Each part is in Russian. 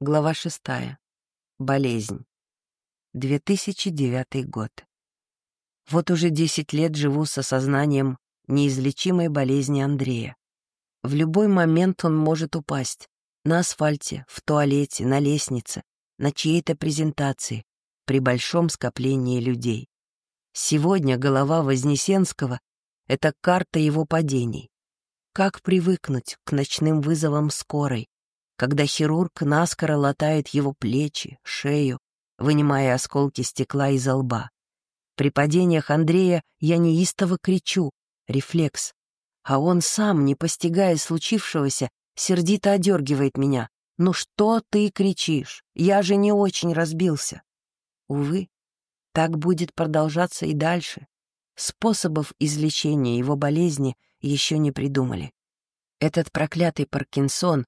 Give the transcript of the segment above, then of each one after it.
Глава шестая. Болезнь. 2009 год. Вот уже 10 лет живу с осознанием неизлечимой болезни Андрея. В любой момент он может упасть. На асфальте, в туалете, на лестнице, на чьей-то презентации, при большом скоплении людей. Сегодня голова Вознесенского — это карта его падений. Как привыкнуть к ночным вызовам скорой, когда хирург наскоро латает его плечи, шею, вынимая осколки стекла из лба. При падениях Андрея я неистово кричу, рефлекс, а он сам, не постигая случившегося, сердито одергивает меня. «Ну что ты кричишь? Я же не очень разбился». Увы, так будет продолжаться и дальше. Способов излечения его болезни еще не придумали. Этот проклятый Паркинсон,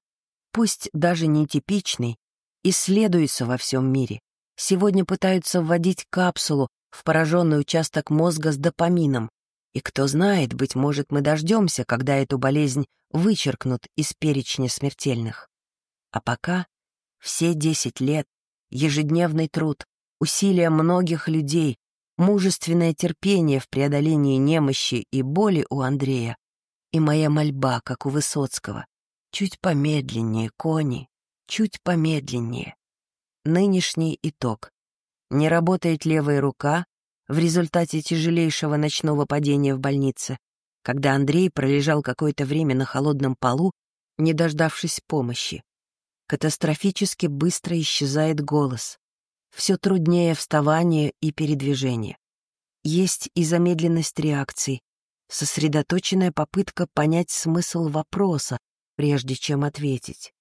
пусть даже нетипичный, исследуется во всем мире. Сегодня пытаются вводить капсулу в пораженный участок мозга с допамином. И кто знает, быть может, мы дождемся, когда эту болезнь вычеркнут из перечня смертельных. А пока все десять лет, ежедневный труд, усилия многих людей, мужественное терпение в преодолении немощи и боли у Андрея и моя мольба, как у Высоцкого. Чуть помедленнее, кони, чуть помедленнее. Нынешний итог. Не работает левая рука в результате тяжелейшего ночного падения в больнице, когда Андрей пролежал какое-то время на холодном полу, не дождавшись помощи. Катастрофически быстро исчезает голос. Все труднее вставание и передвижение. Есть и замедленность реакций, сосредоточенная попытка понять смысл вопроса, прежде чем ответить.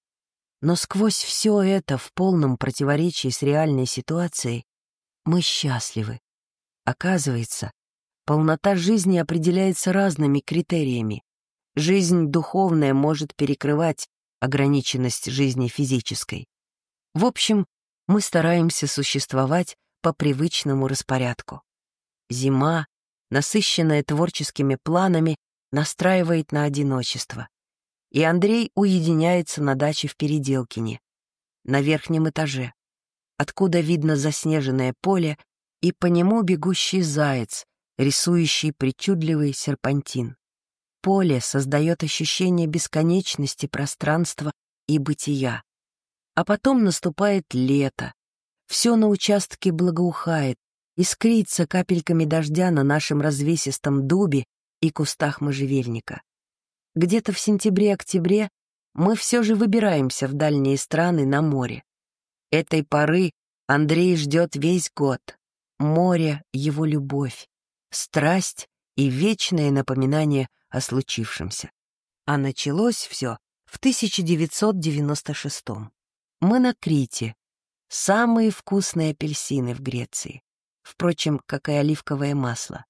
Но сквозь все это, в полном противоречии с реальной ситуацией, мы счастливы. Оказывается, полнота жизни определяется разными критериями. Жизнь духовная может перекрывать ограниченность жизни физической. В общем, мы стараемся существовать по привычному распорядку. Зима, насыщенная творческими планами, настраивает на одиночество. И Андрей уединяется на даче в Переделкине, на верхнем этаже, откуда видно заснеженное поле и по нему бегущий заяц, рисующий причудливый серпантин. Поле создает ощущение бесконечности пространства и бытия. А потом наступает лето. Все на участке благоухает, искрится капельками дождя на нашем развесистом дубе и кустах можжевельника. Где-то в сентябре-октябре мы все же выбираемся в дальние страны на море. Этой поры Андрей ждет весь год. Море — его любовь, страсть и вечное напоминание о случившемся. А началось все в 1996 -м. Мы на Крите. Самые вкусные апельсины в Греции. Впрочем, как и оливковое масло.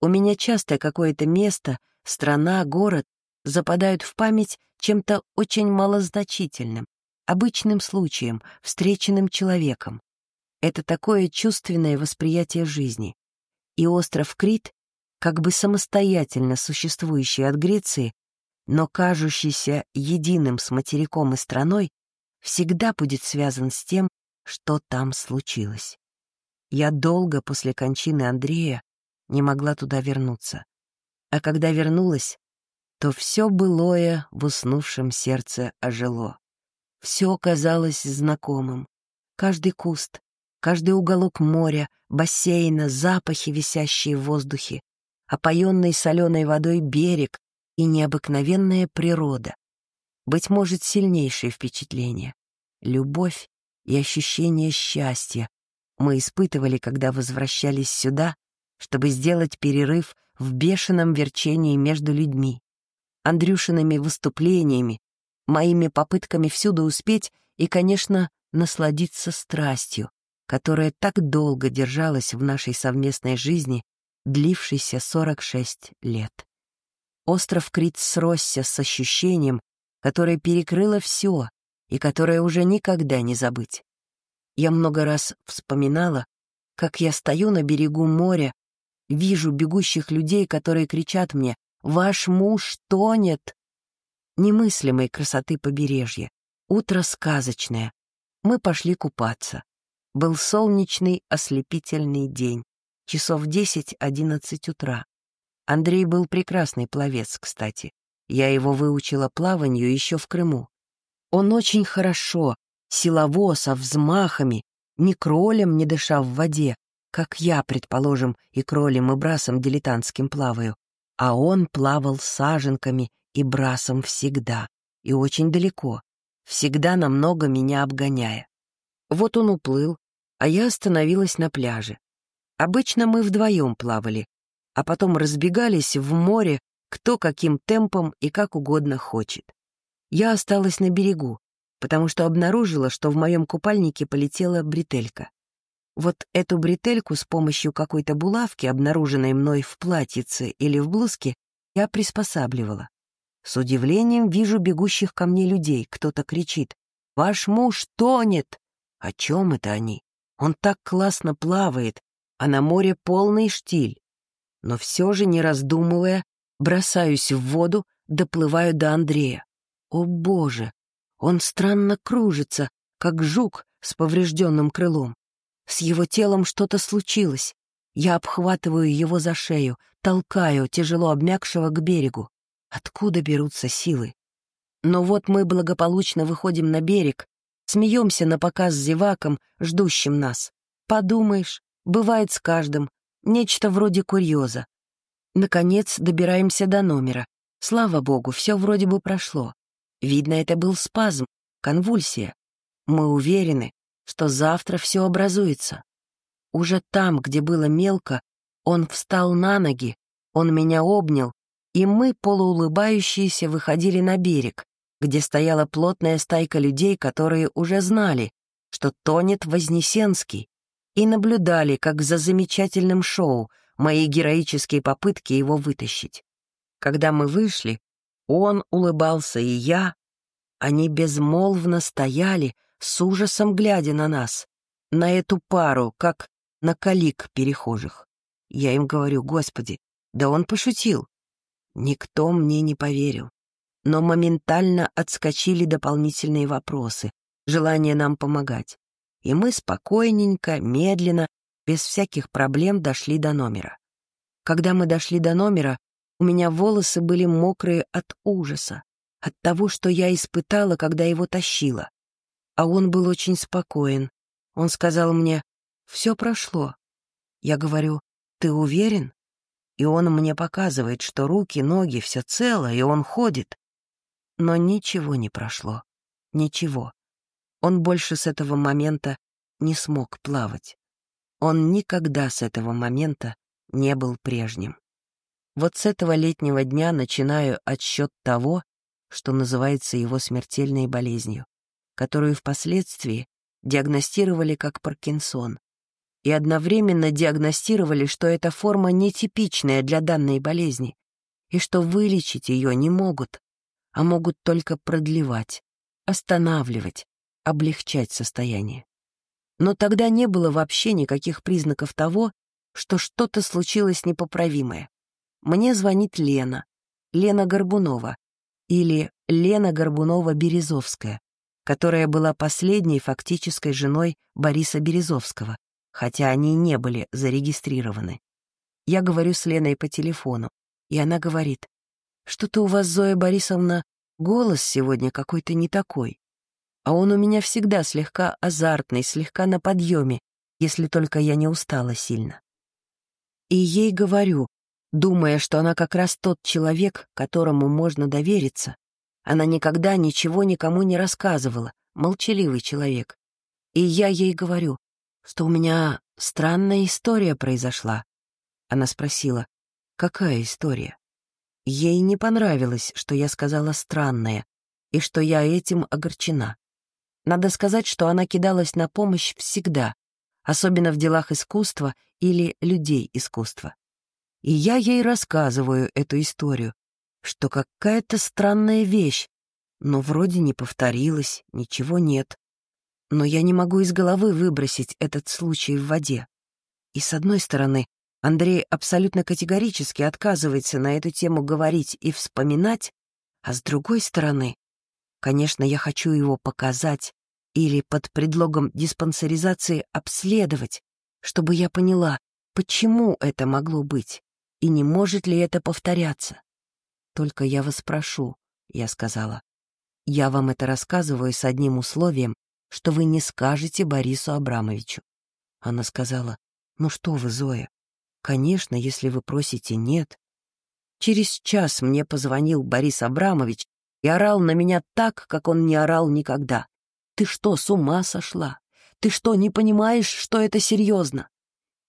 У меня часто какое-то место, страна, город западают в память чем-то очень малозначительным, обычным случаем, встреченным человеком. Это такое чувственное восприятие жизни. И остров Крит, как бы самостоятельно существующий от Греции, но кажущийся единым с материком и страной, всегда будет связан с тем, что там случилось. Я долго после кончины Андрея не могла туда вернуться. А когда вернулась, то все былое в уснувшем сердце ожило. Все казалось знакомым. Каждый куст, каждый уголок моря, бассейна, запахи, висящие в воздухе, опоенный соленой водой берег и необыкновенная природа. Быть может, сильнейшее впечатление. Любовь и ощущение счастья мы испытывали, когда возвращались сюда, чтобы сделать перерыв в бешеном верчении между людьми, Андрюшиными выступлениями, моими попытками всюду успеть и, конечно, насладиться страстью, которая так долго держалась в нашей совместной жизни, длившейся 46 лет. Остров Крит сросся с ощущением, которое перекрыло все и которое уже никогда не забыть. Я много раз вспоминала, как я стою на берегу моря, вижу бегущих людей, которые кричат мне «Ваш муж тонет!» Немыслимой красоты побережья, утро сказочное, Мы пошли купаться. Был солнечный, ослепительный день. Часов 10-11 утра. Андрей был прекрасный пловец, кстати. Я его выучила плаванию еще в Крыму. Он очень хорошо, силово, со взмахами, ни кролем не дыша в воде, как я, предположим, и кролем, и брасом дилетантским плаваю, а он плавал саженками и брасом всегда, и очень далеко, всегда намного меня обгоняя. Вот он уплыл, а я остановилась на пляже. Обычно мы вдвоем плавали, а потом разбегались в море, кто каким темпом и как угодно хочет. Я осталась на берегу, потому что обнаружила, что в моем купальнике полетела бретелька. Вот эту бретельку с помощью какой-то булавки, обнаруженной мной в платьице или в блузке, я приспосабливала. С удивлением вижу бегущих ко мне людей. Кто-то кричит «Ваш муж тонет!» О чем это они? Он так классно плавает, а на море полный штиль. Но все же, не раздумывая, бросаюсь в воду, доплываю до Андрея. О боже! Он странно кружится, как жук с поврежденным крылом. С его телом что-то случилось. Я обхватываю его за шею, толкаю тяжело обмякшего к берегу. Откуда берутся силы? Но вот мы благополучно выходим на берег, смеемся на показ зевакам, ждущим нас. Подумаешь, бывает с каждым, нечто вроде курьеза. Наконец добираемся до номера. Слава богу, все вроде бы прошло. Видно, это был спазм, конвульсия. Мы уверены, что завтра все образуется. Уже там, где было мелко, он встал на ноги, он меня обнял, и мы, полуулыбающиеся, выходили на берег, где стояла плотная стайка людей, которые уже знали, что тонет Вознесенский, и наблюдали, как за замечательным шоу, мои героические попытки его вытащить. Когда мы вышли, он улыбался, и я. Они безмолвно стояли, с ужасом глядя на нас, на эту пару, как на калик перехожих. Я им говорю, Господи, да он пошутил. Никто мне не поверил. Но моментально отскочили дополнительные вопросы, желание нам помогать. И мы спокойненько, медленно, без всяких проблем дошли до номера. Когда мы дошли до номера, у меня волосы были мокрые от ужаса, от того, что я испытала, когда его тащила. А он был очень спокоен. Он сказал мне, «Все прошло». Я говорю, «Ты уверен?» И он мне показывает, что руки, ноги, все цело, и он ходит. Но ничего не прошло. Ничего. Он больше с этого момента не смог плавать. Он никогда с этого момента не был прежним. Вот с этого летнего дня начинаю отсчет того, что называется его смертельной болезнью, которую впоследствии диагностировали как Паркинсон, и одновременно диагностировали, что эта форма нетипичная для данной болезни, и что вылечить ее не могут, а могут только продлевать, останавливать, облегчать состояние. Но тогда не было вообще никаких признаков того, что что-то случилось непоправимое. Мне звонит Лена, Лена Горбунова, или Лена Горбунова-Березовская, которая была последней фактической женой Бориса Березовского, хотя они не были зарегистрированы. Я говорю с Леной по телефону, и она говорит, «Что-то у вас, Зоя Борисовна, голос сегодня какой-то не такой. А он у меня всегда слегка азартный, слегка на подъеме, если только я не устала сильно». И ей говорю, думая, что она как раз тот человек, которому можно довериться. Она никогда ничего никому не рассказывала, молчаливый человек. И я ей говорю, что у меня странная история произошла. Она спросила, какая история? Ей не понравилось, что я сказала «странная», и что я этим огорчена. Надо сказать, что она кидалась на помощь всегда, особенно в делах искусства или людей искусства. И я ей рассказываю эту историю, что какая-то странная вещь, но вроде не повторилась, ничего нет. Но я не могу из головы выбросить этот случай в воде. И с одной стороны, Андрей абсолютно категорически отказывается на эту тему говорить и вспоминать, а с другой стороны, конечно, я хочу его показать, или под предлогом диспансеризации обследовать, чтобы я поняла, почему это могло быть и не может ли это повторяться. Только я вас прошу, я сказала. Я вам это рассказываю с одним условием, что вы не скажете Борису Абрамовичу. Она сказала, ну что вы, Зоя, конечно, если вы просите «нет». Через час мне позвонил Борис Абрамович и орал на меня так, как он не орал никогда. «Ты что, с ума сошла? Ты что, не понимаешь, что это серьезно?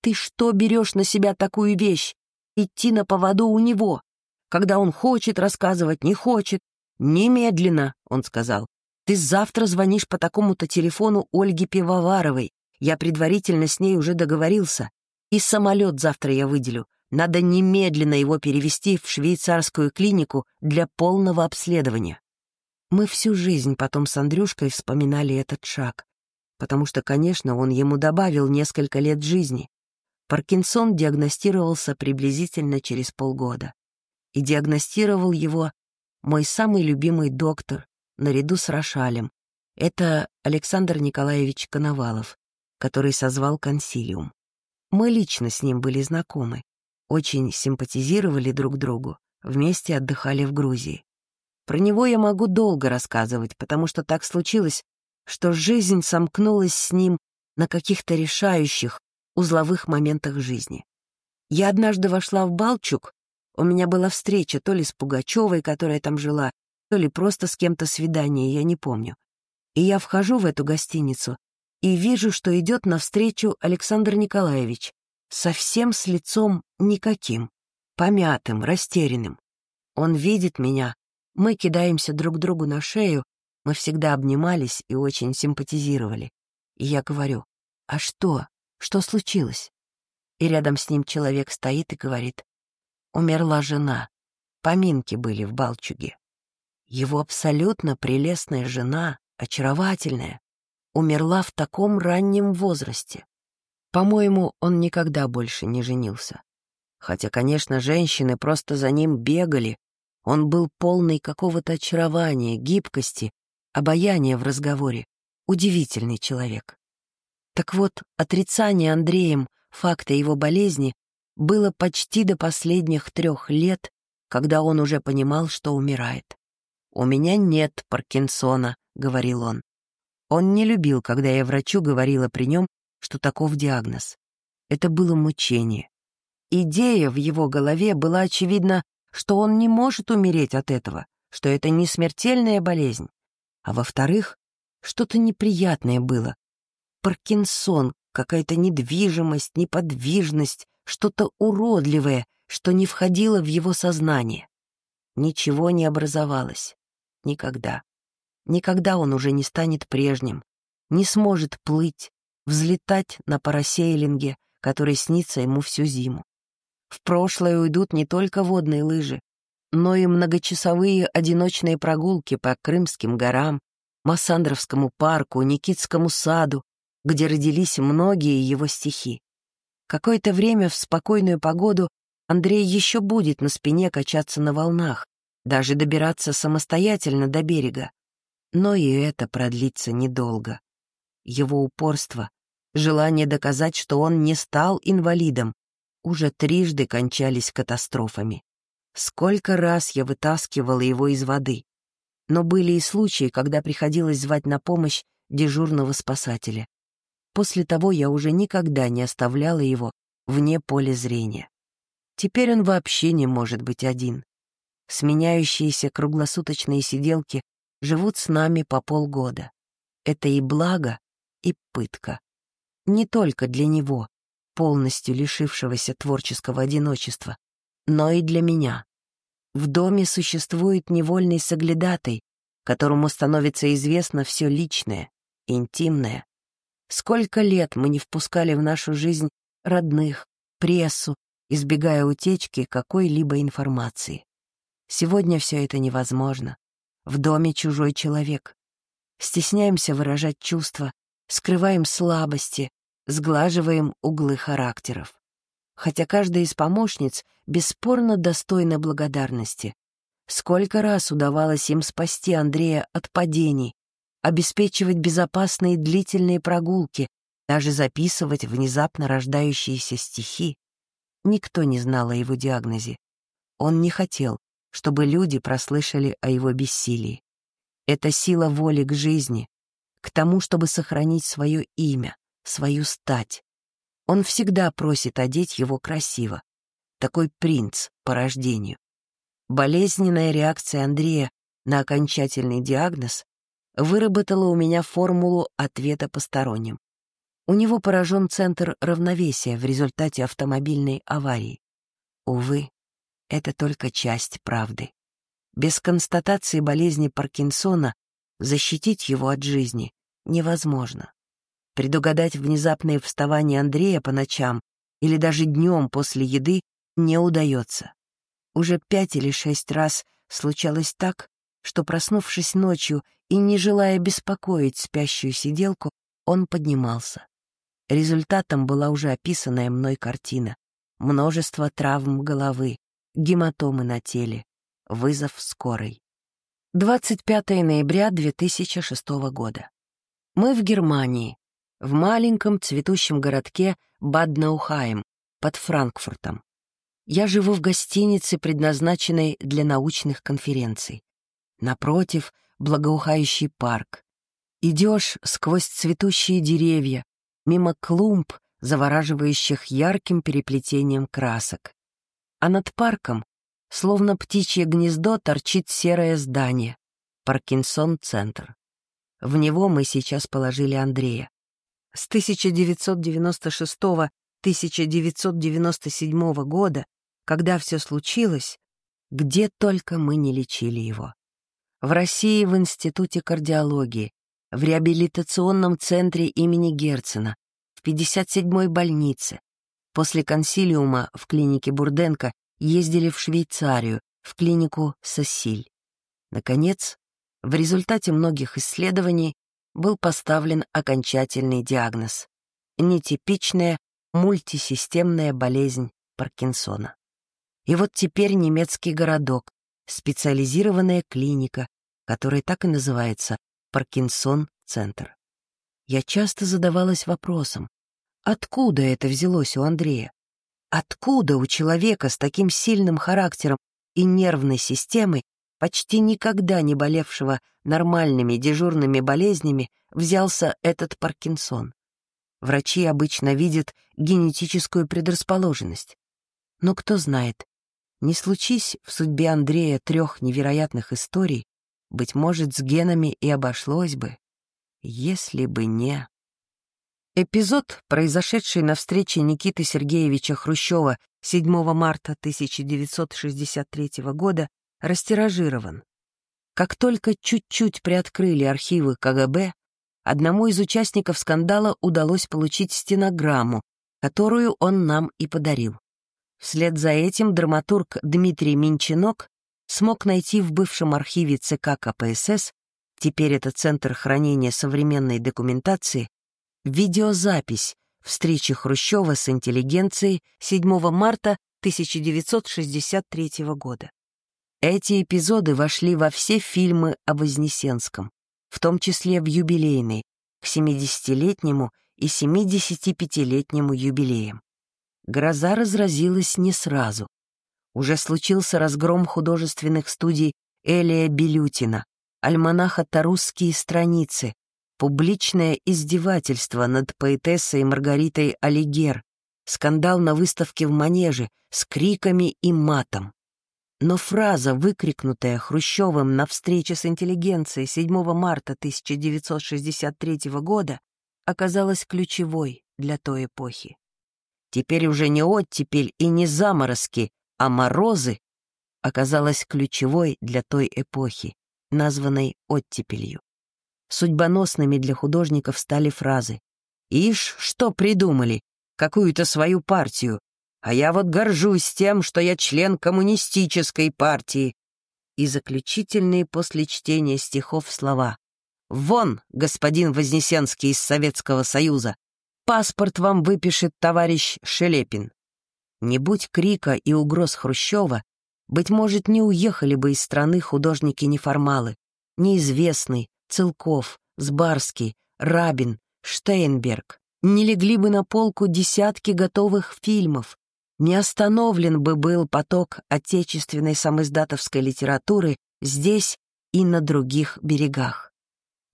Ты что берешь на себя такую вещь? Идти на поводу у него, когда он хочет рассказывать, не хочет. Немедленно, он сказал. Ты завтра звонишь по такому-то телефону Ольге Пивоваровой. Я предварительно с ней уже договорился. И самолет завтра я выделю. Надо немедленно его перевести в швейцарскую клинику для полного обследования. Мы всю жизнь потом с Андрюшкой вспоминали этот шаг, потому что, конечно, он ему добавил несколько лет жизни. Паркинсон диагностировался приблизительно через полгода. И диагностировал его мой самый любимый доктор, наряду с Рошалем. Это Александр Николаевич Коновалов, который созвал консилиум. Мы лично с ним были знакомы очень симпатизировали друг другу, вместе отдыхали в Грузии. Про него я могу долго рассказывать, потому что так случилось, что жизнь сомкнулась с ним на каких-то решающих, узловых моментах жизни. Я однажды вошла в Балчук, у меня была встреча то ли с Пугачевой, которая там жила, то ли просто с кем-то свидание, я не помню. И я вхожу в эту гостиницу и вижу, что идет навстречу Александр Николаевич, совсем с лицом никаким, помятым, растерянным. Он видит меня, мы кидаемся друг другу на шею, мы всегда обнимались и очень симпатизировали. И я говорю, а что? Что случилось? И рядом с ним человек стоит и говорит, умерла жена, поминки были в Балчуге. Его абсолютно прелестная жена, очаровательная, умерла в таком раннем возрасте. По-моему, он никогда больше не женился. Хотя, конечно, женщины просто за ним бегали. Он был полный какого-то очарования, гибкости, обаяния в разговоре. Удивительный человек. Так вот, отрицание Андреем факта его болезни было почти до последних трех лет, когда он уже понимал, что умирает. «У меня нет Паркинсона», — говорил он. Он не любил, когда я врачу говорила при нем, что таков диагноз. Это было мучение. Идея в его голове была очевидна, что он не может умереть от этого, что это не смертельная болезнь. А во-вторых, что-то неприятное было. Паркинсон, какая-то недвижимость, неподвижность, что-то уродливое, что не входило в его сознание. Ничего не образовалось. Никогда. Никогда он уже не станет прежним, не сможет плыть, взлетать на парасейлинге, который снится ему всю зиму. В прошлое уйдут не только водные лыжи, но и многочасовые одиночные прогулки по Крымским горам, Массандровскому парку, Никитскому саду, где родились многие его стихи. Какое-то время в спокойную погоду Андрей еще будет на спине качаться на волнах, даже добираться самостоятельно до берега. Но и это продлится недолго. Его упорство желание доказать, что он не стал инвалидом, уже трижды кончались катастрофами. Сколько раз я вытаскивала его из воды. Но были и случаи, когда приходилось звать на помощь дежурного спасателя. После того я уже никогда не оставляла его вне поля зрения. Теперь он вообще не может быть один. Сменяющиеся круглосуточные сиделки живут с нами по полгода. Это и благо, и пытка не только для него, полностью лишившегося творческого одиночества, но и для меня. В доме существует невольный соглядатай, которому становится известно все личное, интимное. Сколько лет мы не впускали в нашу жизнь родных, прессу, избегая утечки какой-либо информации. Сегодня все это невозможно. В доме чужой человек. Стесняемся выражать чувства, скрываем слабости, сглаживаем углы характеров. Хотя каждая из помощниц бесспорно достойна благодарности. Сколько раз удавалось им спасти Андрея от падений, обеспечивать безопасные длительные прогулки, даже записывать внезапно рождающиеся стихи. Никто не знал о его диагнозе. Он не хотел, чтобы люди прослышали о его бессилии. Это сила воли к жизни, к тому, чтобы сохранить свое имя, свою стать. Он всегда просит одеть его красиво. Такой принц по рождению. Болезненная реакция Андрея на окончательный диагноз выработала у меня формулу ответа посторонним. У него поражен центр равновесия в результате автомобильной аварии. Увы, это только часть правды. Без констатации болезни Паркинсона защитить его от жизни невозможно. Предугадать внезапное вставание Андрея по ночам или даже днем после еды не удается. Уже пять или шесть раз случалось так, что, проснувшись ночью и не желая беспокоить спящую сиделку, он поднимался. Результатом была уже описанная мной картина. Множество травм головы, гематомы на теле, вызов скорой. 25 ноября 2006 года. Мы в Германии, в маленьком цветущем городке Баднаухайм под Франкфуртом. Я живу в гостинице, предназначенной для научных конференций. Напротив — благоухающий парк. Идешь сквозь цветущие деревья, мимо клумб, завораживающих ярким переплетением красок. А над парком, словно птичье гнездо, торчит серое здание — Паркинсон-центр. В него мы сейчас положили Андрея. С 1996-1997 года, когда все случилось, где только мы не лечили его. В России в Институте кардиологии, в реабилитационном центре имени Герцена, в 57-й больнице. После консилиума в клинике Бурденко ездили в Швейцарию, в клинику Сосиль. Наконец, в результате многих исследований был поставлен окончательный диагноз — нетипичная мультисистемная болезнь Паркинсона. И вот теперь немецкий городок, специализированная клиника, которая так и называется Паркинсон-центр. Я часто задавалась вопросом, откуда это взялось у Андрея? Откуда у человека с таким сильным характером и нервной системой, почти никогда не болевшего нормальными дежурными болезнями, взялся этот Паркинсон? Врачи обычно видят генетическую предрасположенность. Но кто знает, не случись в судьбе Андрея трех невероятных историй, быть может, с генами и обошлось бы, если бы не... Эпизод, произошедший на встрече Никиты Сергеевича Хрущева 7 марта 1963 года, растиражирован. Как только чуть-чуть приоткрыли архивы КГБ, одному из участников скандала удалось получить стенограмму, которую он нам и подарил. Вслед за этим драматург Дмитрий Минчинок смог найти в бывшем архиве ЦК КПСС, теперь это Центр хранения современной документации, видеозапись встречи Хрущева с интеллигенцией 7 марта 1963 года. Эти эпизоды вошли во все фильмы о Вознесенском, в том числе в юбилейный, к 70-летнему и 75-летнему юбилеям. Гроза разразилась не сразу. Уже случился разгром художественных студий Элия Белютина, альманаха «Тарусские страницы», публичное издевательство над поэтессой Маргаритой Алигер, скандал на выставке в Манеже с криками и матом. Но фраза, выкрикнутая Хрущевым на встрече с интеллигенцией 7 марта 1963 года, оказалась ключевой для той эпохи. Теперь уже не оттепель и не заморозки, а морозы оказалась ключевой для той эпохи, названной оттепелью. Судьбоносными для художников стали фразы «Ишь, что придумали? Какую-то свою партию. А я вот горжусь тем, что я член коммунистической партии». И заключительные после чтения стихов слова «Вон, господин Вознесенский из Советского Союза, Паспорт вам выпишет товарищ Шелепин. Не будь крика и угроз Хрущева, быть может, не уехали бы из страны художники-неформалы, неизвестный, Целков, Сбарский, Рабин, Штейнберг, не легли бы на полку десятки готовых фильмов, не остановлен бы был поток отечественной самоиздатовской литературы здесь и на других берегах.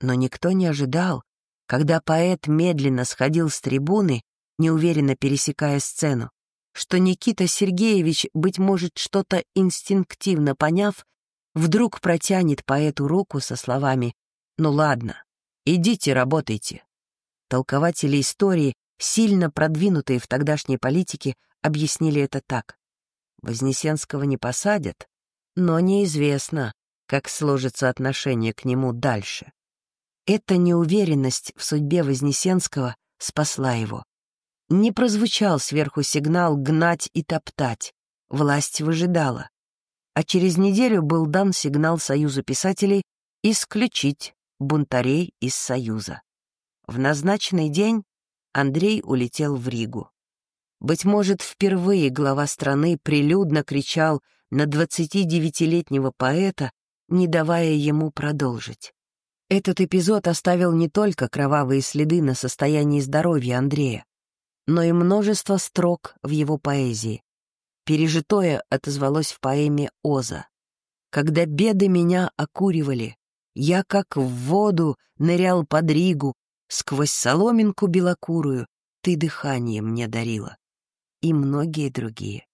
Но никто не ожидал, когда поэт медленно сходил с трибуны, неуверенно пересекая сцену, что Никита Сергеевич, быть может, что-то инстинктивно поняв, вдруг протянет поэту руку со словами «Ну ладно, идите работайте». Толкователи истории, сильно продвинутые в тогдашней политике, объяснили это так. Вознесенского не посадят, но неизвестно, как сложится отношение к нему дальше. Эта неуверенность в судьбе Вознесенского спасла его. Не прозвучал сверху сигнал «гнать и топтать». Власть выжидала. А через неделю был дан сигнал Союзу писателей исключить бунтарей из Союза. В назначенный день Андрей улетел в Ригу. Быть может, впервые глава страны прилюдно кричал на 29-летнего поэта, не давая ему продолжить. Этот эпизод оставил не только кровавые следы на состоянии здоровья Андрея, но и множество строк в его поэзии. Пережитое отозвалось в поэме «Оза». «Когда беды меня окуривали, я как в воду нырял под Ригу, сквозь соломинку белокурую ты дыхание мне дарила». И многие другие.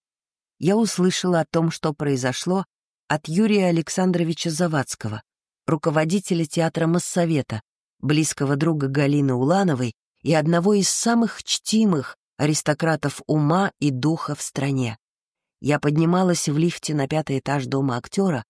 Я услышала о том, что произошло, от Юрия Александровича Завадского, руководителя театра Моссовета, близкого друга Галины Улановой и одного из самых чтимых аристократов ума и духа в стране. Я поднималась в лифте на пятый этаж дома актера,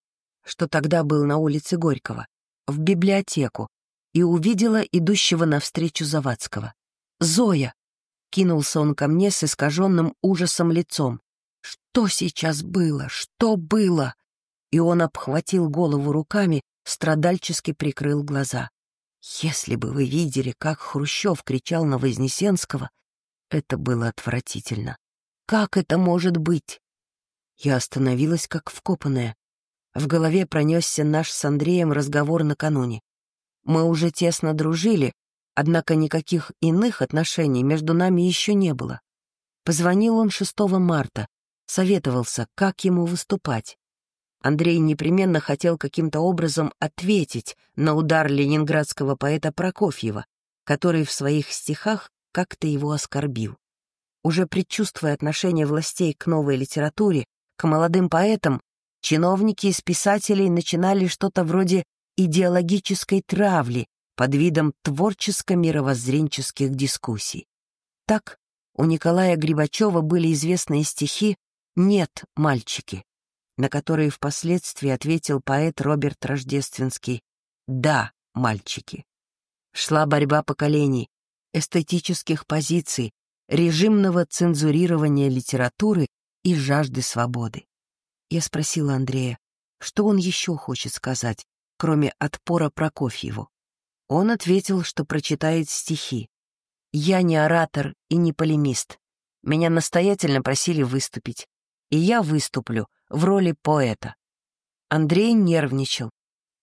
что тогда был на улице Горького, в библиотеку, и увидела идущего навстречу Завадского. «Зоя!» — кинулся он ко мне с искаженным ужасом лицом. «Что сейчас было? Что было?» И он обхватил голову руками, страдальчески прикрыл глаза. Если бы вы видели, как Хрущев кричал на Вознесенского, это было отвратительно. Как это может быть? Я остановилась, как вкопанная. В голове пронесся наш с Андреем разговор накануне. Мы уже тесно дружили, однако никаких иных отношений между нами еще не было. Позвонил он 6 марта, советовался, как ему выступать. Андрей непременно хотел каким-то образом ответить на удар ленинградского поэта Прокофьева, который в своих стихах как-то его оскорбил. Уже предчувствуя отношение властей к новой литературе, к молодым поэтам, чиновники из писателей начинали что-то вроде идеологической травли под видом творческо-мировоззренческих дискуссий. Так у Николая Грибачева были известные стихи «Нет, мальчики», на которые впоследствии ответил поэт Роберт Рождественский «Да, мальчики». Шла борьба поколений, эстетических позиций, режимного цензурирования литературы и жажды свободы. Я спросила Андрея, что он еще хочет сказать, кроме отпора Прокофьеву. Он ответил, что прочитает стихи. «Я не оратор и не полемист. Меня настоятельно просили выступить. И я выступлю, в роли поэта. Андрей нервничал,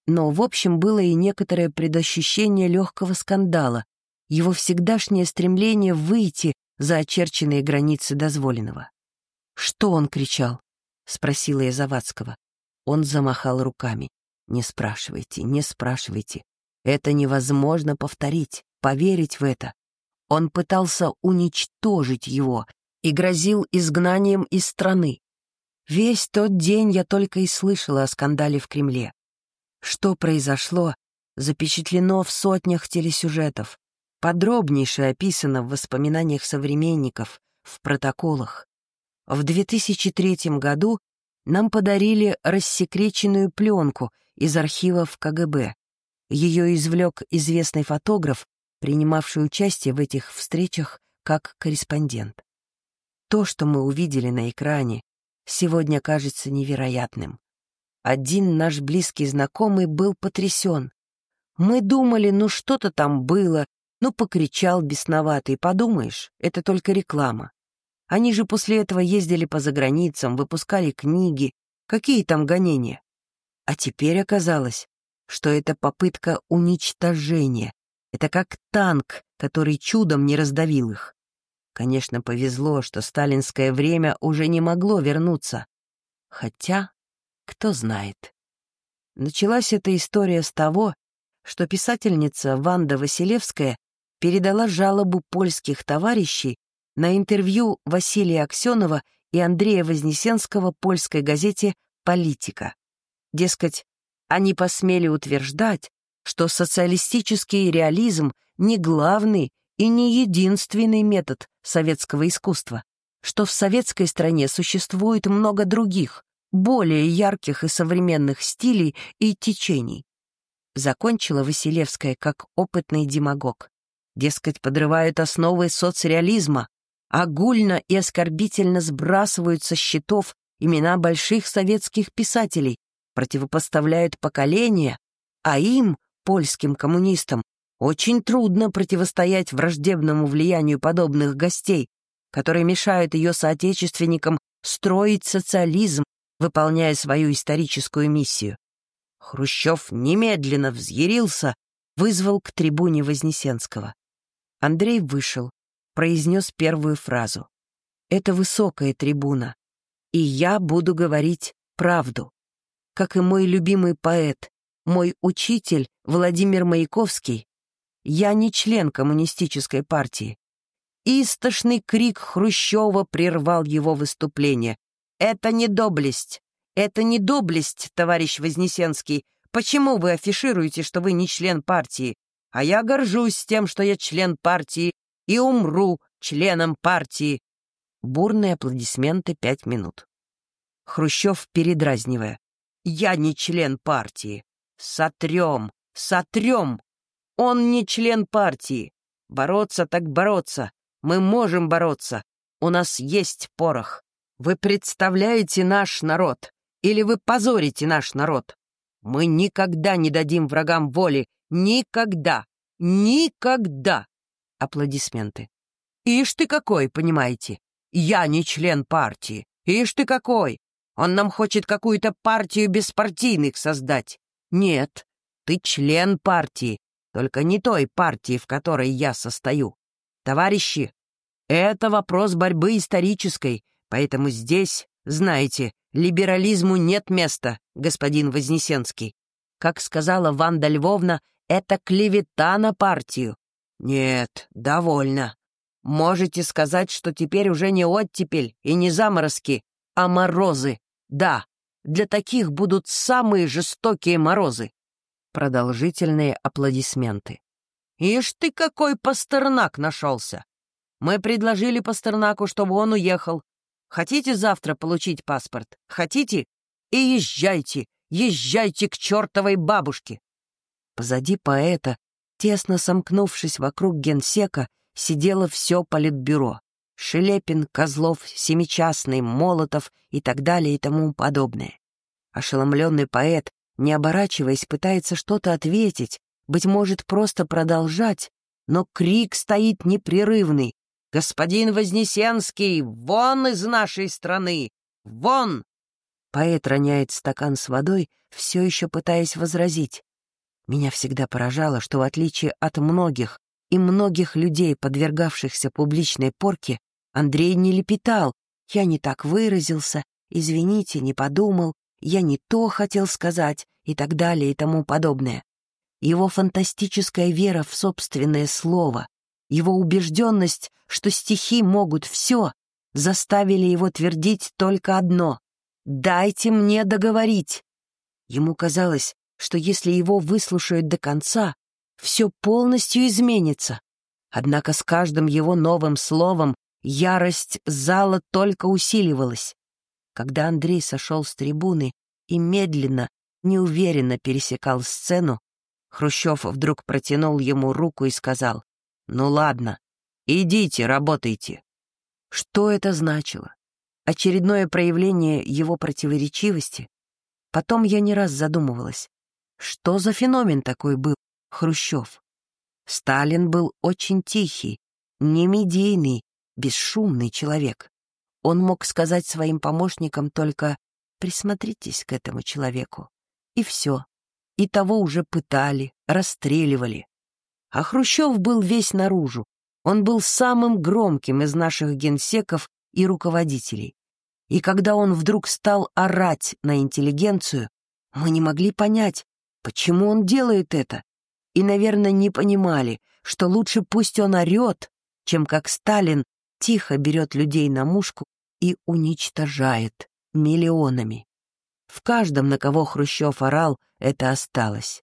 но, в общем, было и некоторое предощущение легкого скандала, его всегдашнее стремление выйти за очерченные границы дозволенного. «Что он кричал?» — спросила я Завадского. Он замахал руками. «Не спрашивайте, не спрашивайте. Это невозможно повторить, поверить в это. Он пытался уничтожить его и грозил изгнанием из страны. Весь тот день я только и слышала о скандале в Кремле. Что произошло, запечатлено в сотнях телесюжетов, подробнейше описано в воспоминаниях современников, в протоколах. В 2003 году нам подарили рассекреченную пленку из архивов КГБ. Ее извлек известный фотограф, принимавший участие в этих встречах как корреспондент. То, что мы увидели на экране, сегодня кажется невероятным. Один наш близкий знакомый был потрясен. Мы думали, ну что-то там было, ну покричал бесноватый, подумаешь, это только реклама. Они же после этого ездили по заграницам, выпускали книги, какие там гонения. А теперь оказалось, что это попытка уничтожения. Это как танк, который чудом не раздавил их. Конечно, повезло, что сталинское время уже не могло вернуться. Хотя, кто знает. Началась эта история с того, что писательница Ванда Василевская передала жалобу польских товарищей на интервью Василия Аксенова и Андрея Вознесенского польской газете «Политика». Дескать, они посмели утверждать, что социалистический реализм не главный и не единственный метод советского искусства, что в советской стране существует много других, более ярких и современных стилей и течений. Закончила Василевская как опытный демагог. Дескать, подрывают основы соцреализма, огульно и оскорбительно сбрасывают со счетов имена больших советских писателей, противопоставляют поколения, а им, польским коммунистам, очень трудно противостоять враждебному влиянию подобных гостей, которые мешают ее соотечественникам строить социализм, выполняя свою историческую миссию. Хрущев немедленно взъярился, вызвал к трибуне Вознесенского. Андрей вышел, произнес первую фразу. «Это высокая трибуна, и я буду говорить правду. Как и мой любимый поэт, мой учитель Владимир Маяковский, я не член коммунистической партии. Истошный крик Хрущева прервал его выступление. «Это не доблесть! Это не доблесть, товарищ Вознесенский! Почему вы афишируете, что вы не член партии? А я горжусь тем, что я член партии и умру членом партии. Бурные аплодисменты пять минут. Хрущев, передразнивая. «Я не член партии. Сотрем, сотрем. Он не член партии. Бороться так бороться. Мы можем бороться. У нас есть порох. Вы представляете наш народ. Или вы позорите наш народ. Мы никогда не дадим врагам воли. Никогда. Никогда. Аплодисменты. «Ишь ты какой, понимаете? Я не член партии. Ишь ты какой! Он нам хочет какую-то партию беспартийных создать. Нет, ты член партии, только не той партии, в которой я состою. Товарищи, это вопрос борьбы исторической, поэтому здесь, знаете, либерализму нет места, господин Вознесенский. Как сказала Ванда Львовна, это клевета на партию. «Нет, довольно. Можете сказать, что теперь уже не оттепель и не заморозки, а морозы. Да, для таких будут самые жестокие морозы». Продолжительные аплодисменты. «Ишь ты какой Пастернак нашелся! Мы предложили Пастернаку, чтобы он уехал. Хотите завтра получить паспорт? Хотите? И езжайте, езжайте к чертовой бабушке!» Позади поэта Тесно сомкнувшись вокруг генсека, сидело все политбюро. Шелепин, Козлов, Семичастный, Молотов и так далее и тому подобное. Ошеломленный поэт, не оборачиваясь, пытается что-то ответить, быть может, просто продолжать, но крик стоит непрерывный. «Господин Вознесенский, вон из нашей страны! Вон!» Поэт роняет стакан с водой, все еще пытаясь возразить. Меня всегда поражало, что в отличие от многих и многих людей, подвергавшихся публичной порке, Андрей не лепетал «я не так выразился», «извините, не подумал», «я не то хотел сказать» и так далее и тому подобное. Его фантастическая вера в собственное слово, его убежденность, что стихи могут все, заставили его твердить только одно «дайте мне договорить». Ему казалось, что если его выслушают до конца, все полностью изменится. Однако с каждым его новым словом ярость зала только усиливалась. Когда Андрей сошел с трибуны и медленно, неуверенно пересекал сцену, Хрущев вдруг протянул ему руку и сказал, «Ну ладно, идите, работайте». Что это значило? Очередное проявление его противоречивости? Потом я не раз задумывалась. Что за феномен такой был Хрущев? Сталин был очень тихий, не медийный, бесшумный человек. Он мог сказать своим помощникам только «присмотритесь к этому человеку». И все. и того уже пытали, расстреливали. А Хрущев был весь наружу. Он был самым громким из наших генсеков и руководителей. И когда он вдруг стал орать на интеллигенцию, мы не могли понять, почему он делает это, и, наверное, не понимали, что лучше пусть он орет, чем как Сталин тихо берет людей на мушку и уничтожает миллионами. В каждом, на кого Хрущев орал, это осталось.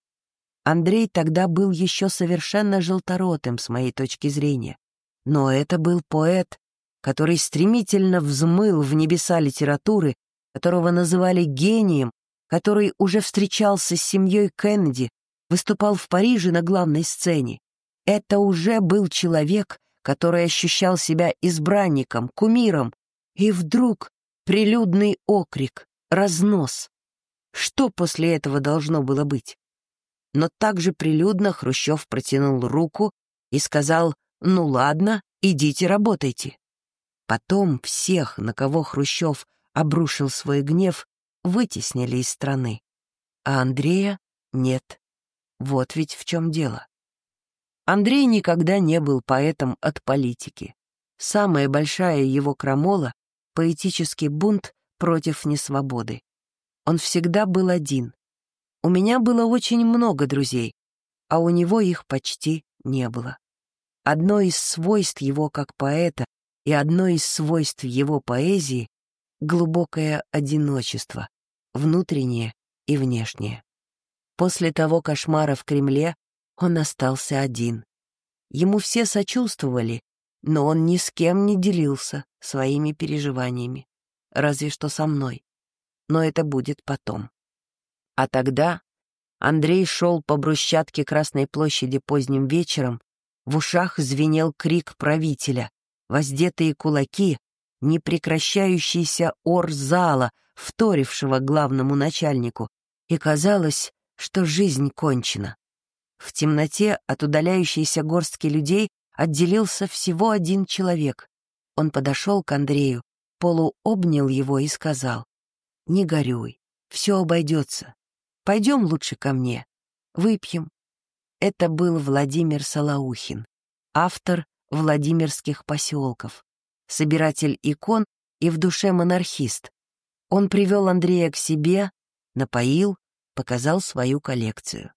Андрей тогда был еще совершенно желторотым, с моей точки зрения. Но это был поэт, который стремительно взмыл в небеса литературы, которого называли гением, который уже встречался с семьей Кеннеди, выступал в Париже на главной сцене. Это уже был человек, который ощущал себя избранником, кумиром, и вдруг прилюдный окрик, разнос. Что после этого должно было быть? Но также прилюдно Хрущев протянул руку и сказал «Ну ладно, идите работайте». Потом всех, на кого Хрущев обрушил свой гнев, вытеснили из страны. А Андрея нет. Вот ведь в чем дело. Андрей никогда не был поэтом от политики. Самая большая его крамола — поэтический бунт против несвободы. Он всегда был один. У меня было очень много друзей, а у него их почти не было. Одно из свойств его как поэта и одно из свойств его поэзии — глубокое одиночество, внутреннее и внешнее. После того кошмара в Кремле он остался один. Ему все сочувствовали, но он ни с кем не делился своими переживаниями, разве что со мной. Но это будет потом. А тогда Андрей шел по брусчатке Красной площади поздним вечером, в ушах звенел крик правителя, воздетые кулаки, непрекращающийся ор зала, вторившего главному начальнику, и казалось, что жизнь кончена. В темноте от удаляющейся горстки людей отделился всего один человек. Он подошел к Андрею, полуобнял его и сказал, «Не горюй, все обойдется. Пойдем лучше ко мне, выпьем». Это был Владимир Салаухин, автор Владимирских поселков, собиратель икон и в душе монархист. Он привел Андрея к себе, напоил, показал свою коллекцию.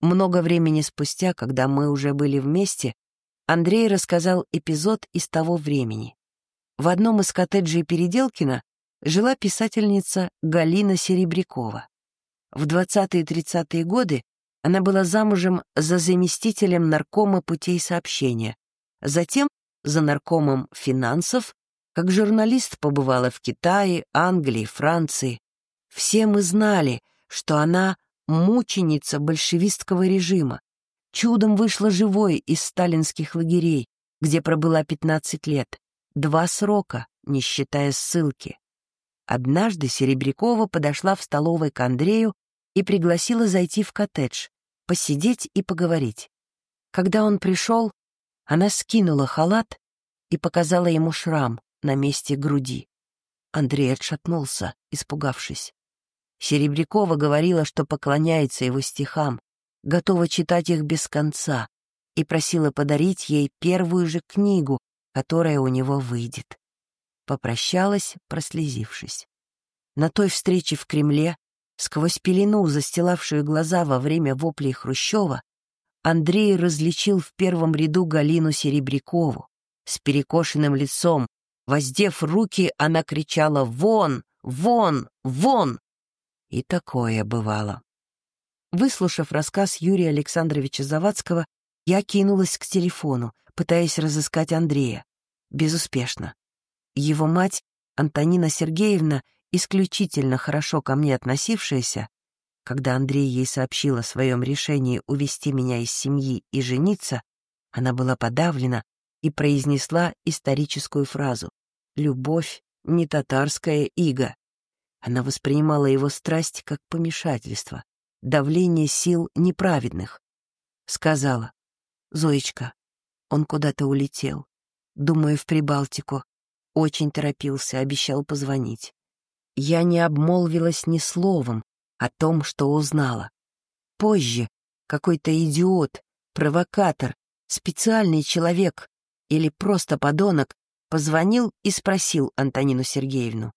Много времени спустя, когда мы уже были вместе, Андрей рассказал эпизод из того времени. В одном из коттеджей Переделкина жила писательница Галина Серебрякова. В 20-30-е годы она была замужем за заместителем наркома путей сообщения, затем за наркомом финансов, как журналист побывала в Китае, Англии, Франции. Все мы знали, что она мученица большевистского режима, чудом вышла живой из сталинских лагерей, где пробыла 15 лет, два срока, не считая ссылки. Однажды Серебрякова подошла в столовой к Андрею и пригласила зайти в коттедж, посидеть и поговорить. Когда он пришел, она скинула халат и показала ему шрам на месте груди. Андрей отшатнулся, испугавшись. Серебрякова говорила, что поклоняется его стихам, готова читать их без конца, и просила подарить ей первую же книгу, которая у него выйдет. Попрощалась, прослезившись. На той встрече в Кремле, сквозь пелену, застилавшую глаза во время воплей Хрущева, Андрей различил в первом ряду Галину Серебрякову. С перекошенным лицом, воздев руки, она кричала «Вон! Вон! Вон!» И такое бывало. Выслушав рассказ Юрия Александровича Завадского, я кинулась к телефону, пытаясь разыскать Андрея. Безуспешно. Его мать, Антонина Сергеевна, исключительно хорошо ко мне относившаяся, когда Андрей ей сообщил о своем решении увести меня из семьи и жениться, она была подавлена и произнесла историческую фразу «Любовь не татарская ига». Она воспринимала его страсть как помешательство, давление сил неправедных. Сказала, «Зоечка, он куда-то улетел. Думаю, в Прибалтику. Очень торопился, обещал позвонить. Я не обмолвилась ни словом о том, что узнала. позже какой-то идиот, провокатор, специальный человек или просто подонок позвонил и спросил Антонину Сергеевну,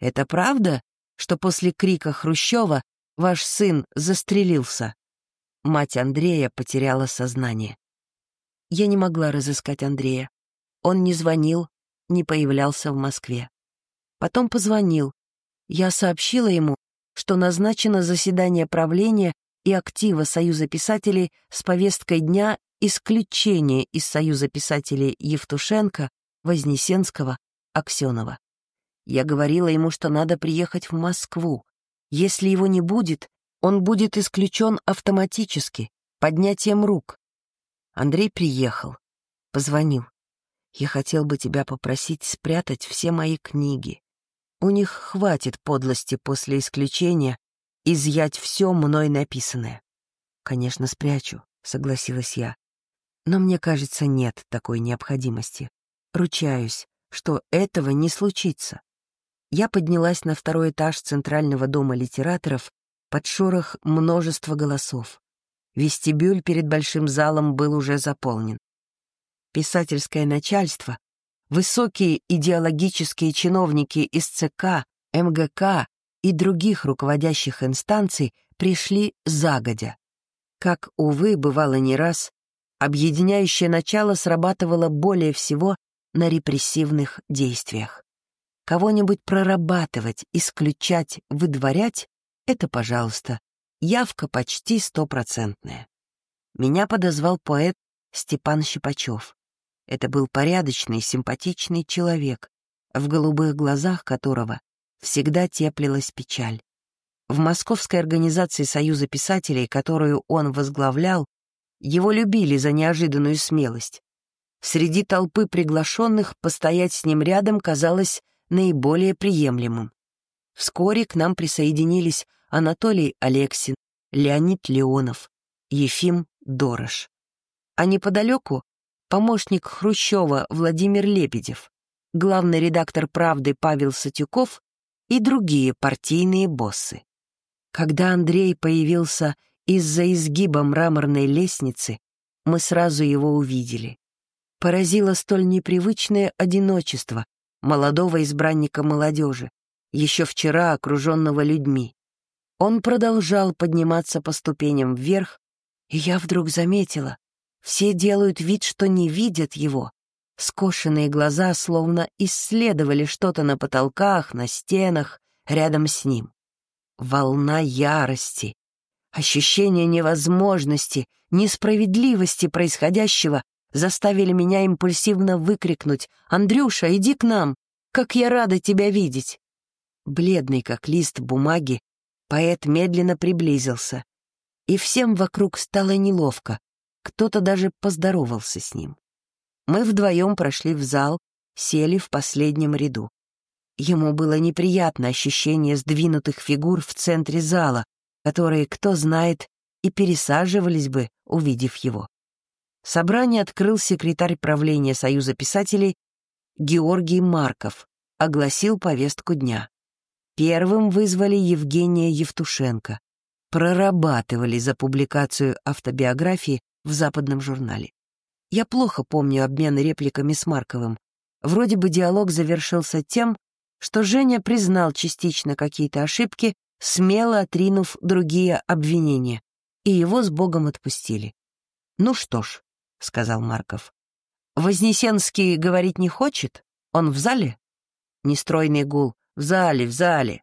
«Это правда, что после крика Хрущева ваш сын застрелился?» Мать Андрея потеряла сознание. Я не могла разыскать Андрея. Он не звонил, не появлялся в Москве. Потом позвонил. Я сообщила ему, что назначено заседание правления и актива Союза писателей с повесткой дня исключение из Союза писателей Евтушенко, Вознесенского, Аксенова. Я говорила ему, что надо приехать в Москву. Если его не будет, он будет исключен автоматически, поднятием рук. Андрей приехал, позвонил. Я хотел бы тебя попросить спрятать все мои книги. У них хватит подлости после исключения изъять все мной написанное. Конечно, спрячу, согласилась я. Но мне кажется, нет такой необходимости. Ручаюсь, что этого не случится. Я поднялась на второй этаж Центрального дома литераторов под шорох множества голосов. Вестибюль перед большим залом был уже заполнен. Писательское начальство, высокие идеологические чиновники из ЦК, МГК и других руководящих инстанций пришли загодя. Как, увы, бывало не раз, объединяющее начало срабатывало более всего на репрессивных действиях. Кого-нибудь прорабатывать, исключать, выдворять — это, пожалуйста, явка почти стопроцентная. Меня подозвал поэт Степан Щипачев. Это был порядочный, симпатичный человек, в голубых глазах которого всегда теплилась печаль. В московской организации Союза писателей, которую он возглавлял, его любили за неожиданную смелость. Среди толпы приглашенных постоять с ним рядом казалось наиболее приемлемым. Вскоре к нам присоединились Анатолий Алексин, Леонид Леонов, Ефим Дорош. А неподалеку помощник Хрущева Владимир Лебедев, главный редактор «Правды» Павел Сатюков и другие партийные боссы. Когда Андрей появился из-за изгиба мраморной лестницы, мы сразу его увидели. Поразило столь непривычное одиночество молодого избранника молодежи, еще вчера окруженного людьми. Он продолжал подниматься по ступеням вверх, и я вдруг заметила, все делают вид, что не видят его. Скошенные глаза словно исследовали что-то на потолках, на стенах, рядом с ним. Волна ярости, ощущение невозможности, несправедливости происходящего заставили меня импульсивно выкрикнуть «Андрюша, иди к нам! Как я рада тебя видеть!» Бледный, как лист бумаги, поэт медленно приблизился, и всем вокруг стало неловко, кто-то даже поздоровался с ним. Мы вдвоем прошли в зал, сели в последнем ряду. Ему было неприятно ощущение сдвинутых фигур в центре зала, которые, кто знает, и пересаживались бы, увидев его. Собрание открыл секретарь правления Союза писателей Георгий Марков, огласил повестку дня. Первым вызвали Евгения Евтушенко. Прорабатывали за публикацию автобиографии в западном журнале. Я плохо помню обмен репликами с Марковым. Вроде бы диалог завершился тем, что Женя признал частично какие-то ошибки, смело отринув другие обвинения, и его с Богом отпустили. «Ну что ж», — сказал Марков, — «Вознесенский говорить не хочет? Он в зале?» Нестройный гул. «В зале, в зале!»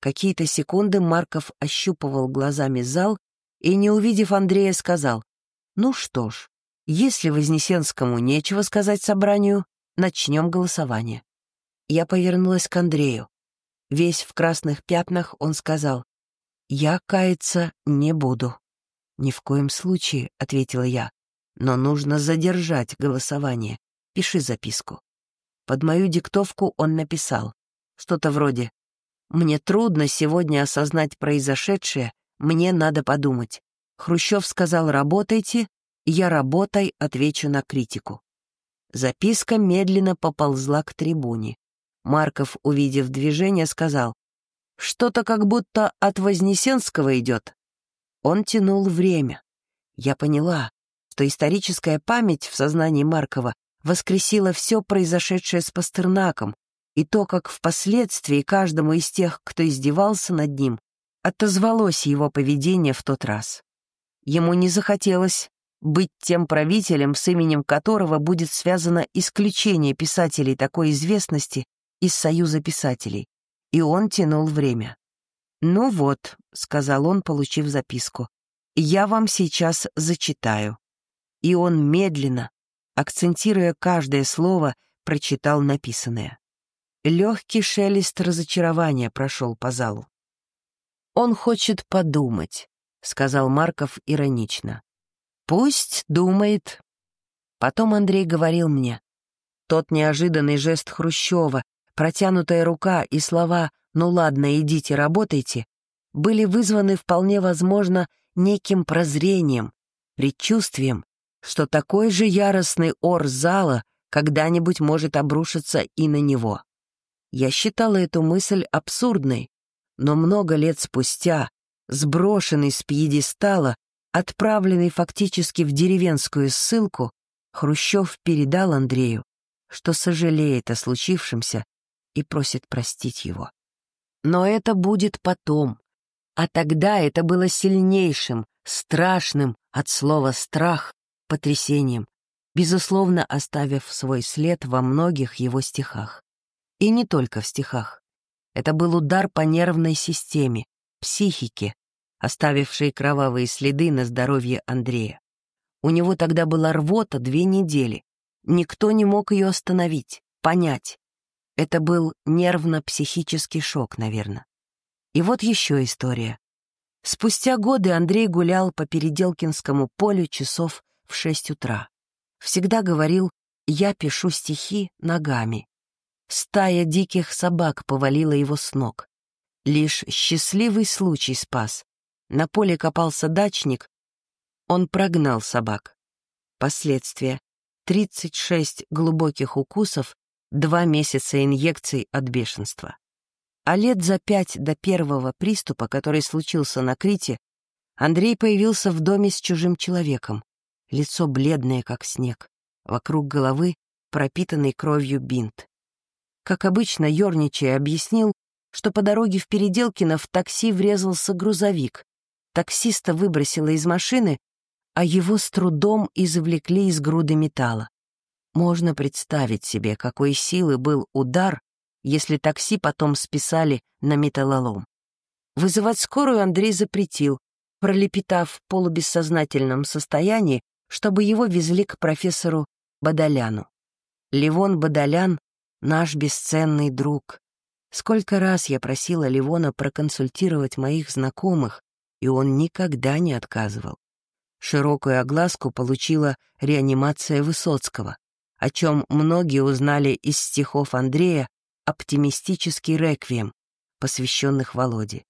Какие-то секунды Марков ощупывал глазами зал и, не увидев Андрея, сказал, «Ну что ж, если Вознесенскому нечего сказать собранию, начнем голосование». Я повернулась к Андрею. Весь в красных пятнах он сказал, «Я каяться не буду». «Ни в коем случае», — ответила я, «но нужно задержать голосование. Пиши записку». Под мою диктовку он написал что-то вроде «Мне трудно сегодня осознать произошедшее, мне надо подумать. Хрущев сказал «работайте», я работай отвечу на критику. Записка медленно поползла к трибуне. Марков, увидев движение, сказал, «Что-то как будто от Вознесенского идет». Он тянул время. Я поняла, что историческая память в сознании Маркова воскресила все произошедшее с Пастернаком и то, как впоследствии каждому из тех, кто издевался над ним, отозвалось его поведение в тот раз. Ему не захотелось быть тем правителем, с именем которого будет связано исключение писателей такой известности из Союза писателей, и он тянул время. «Ну вот», — сказал он, получив записку, — «я вам сейчас зачитаю». И он медленно, акцентируя каждое слово, прочитал написанное. Легкий шелест разочарования прошел по залу. «Он хочет подумать», — сказал Марков иронично. «Пусть думает». Потом Андрей говорил мне. Тот неожиданный жест Хрущева, протянутая рука и слова «ну ладно, идите, работайте» были вызваны вполне возможно неким прозрением, предчувствием, что такой же яростный ор зала когда-нибудь может обрушиться и на него. Я считала эту мысль абсурдной, но много лет спустя, сброшенный с пьедестала, отправленный фактически в деревенскую ссылку, Хрущев передал Андрею, что сожалеет о случившемся и просит простить его. Но это будет потом. А тогда это было сильнейшим, страшным от слова «страх» потрясением, безусловно оставив свой след во многих его стихах. И не только в стихах. Это был удар по нервной системе, психике, оставившей кровавые следы на здоровье Андрея. У него тогда была рвота две недели. Никто не мог ее остановить, понять. Это был нервно-психический шок, наверное. И вот еще история. Спустя годы Андрей гулял по Переделкинскому полю часов в шесть утра. Всегда говорил «я пишу стихи ногами». Стая диких собак повалила его с ног. Лишь счастливый случай спас. На поле копался дачник, он прогнал собак. Последствия. 36 глубоких укусов два месяца инъекций от бешенства. А лет за пять до первого приступа, который случился на Крите, Андрей появился в доме с чужим человеком. Лицо бледное, как снег. Вокруг головы пропитанный кровью бинт. Как обычно, ерничая объяснил, что по дороге в Переделкино в такси врезался грузовик. Таксиста выбросило из машины, а его с трудом извлекли из груды металла. Можно представить себе, какой силы был удар, если такси потом списали на металлолом. Вызывать скорую Андрей запретил, пролепетав в полубессознательном состоянии, чтобы его везли к профессору Бадаляну. Ливон Бадалян — наш бесценный друг. Сколько раз я просила Ливона проконсультировать моих знакомых, и он никогда не отказывал. Широкую огласку получила реанимация Высоцкого о чем многие узнали из стихов Андрея «Оптимистический реквием», посвященных Володе.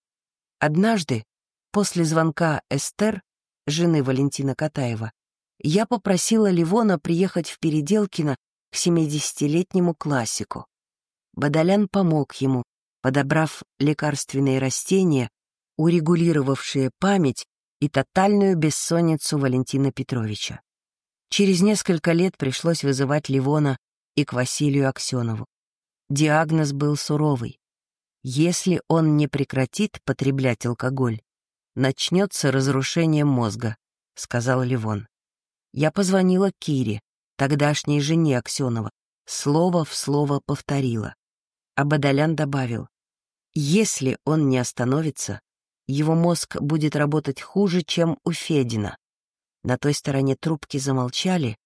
Однажды, после звонка Эстер, жены Валентина Катаева, я попросила Ливона приехать в Переделкино к 70-летнему классику. Бадалян помог ему, подобрав лекарственные растения, урегулировавшие память и тотальную бессонницу Валентина Петровича. Через несколько лет пришлось вызывать Ливона и к Василию Аксенову. Диагноз был суровый. Если он не прекратит потреблять алкоголь, начнется разрушение мозга, сказал Ливон. Я позвонила Кире, тогдашней жене Аксенова, слово в слово повторила. А Бадалян добавил, если он не остановится, его мозг будет работать хуже, чем у Федина. На той стороне трубки замолчали,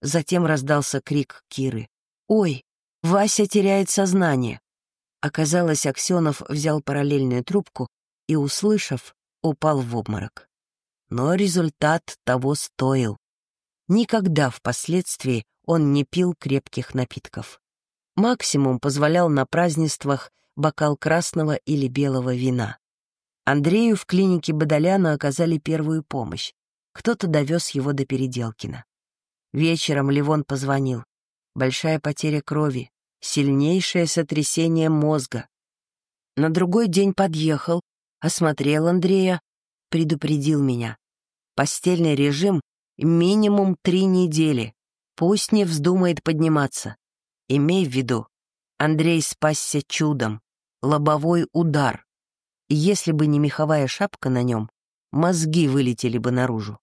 затем раздался крик Киры. «Ой, Вася теряет сознание!» Оказалось, Аксенов взял параллельную трубку и, услышав, упал в обморок. Но результат того стоил. Никогда впоследствии он не пил крепких напитков. Максимум позволял на празднествах бокал красного или белого вина. Андрею в клинике Бадаляна оказали первую помощь кто-то довез его до Переделкина. Вечером Ливон позвонил. Большая потеря крови, сильнейшее сотрясение мозга. На другой день подъехал, осмотрел Андрея, предупредил меня. Постельный режим минимум три недели. Пусть не вздумает подниматься. Имей в виду, Андрей спасся чудом. Лобовой удар. Если бы не меховая шапка на нем, мозги вылетели бы наружу.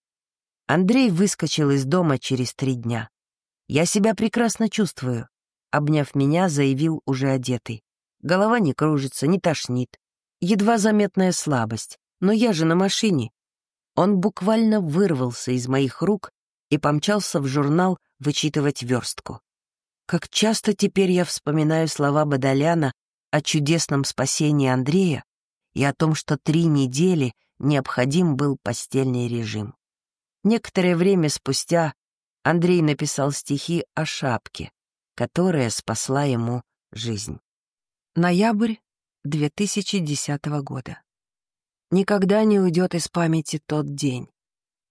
Андрей выскочил из дома через три дня. «Я себя прекрасно чувствую», — обняв меня, заявил уже одетый. Голова не кружится, не тошнит. Едва заметная слабость. Но я же на машине. Он буквально вырвался из моих рук и помчался в журнал вычитывать верстку. Как часто теперь я вспоминаю слова Бадаляна о чудесном спасении Андрея и о том, что три недели необходим был постельный режим. Некоторое время спустя Андрей написал стихи о шапке, которая спасла ему жизнь. Ноябрь 2010 года. Никогда не уйдет из памяти тот день.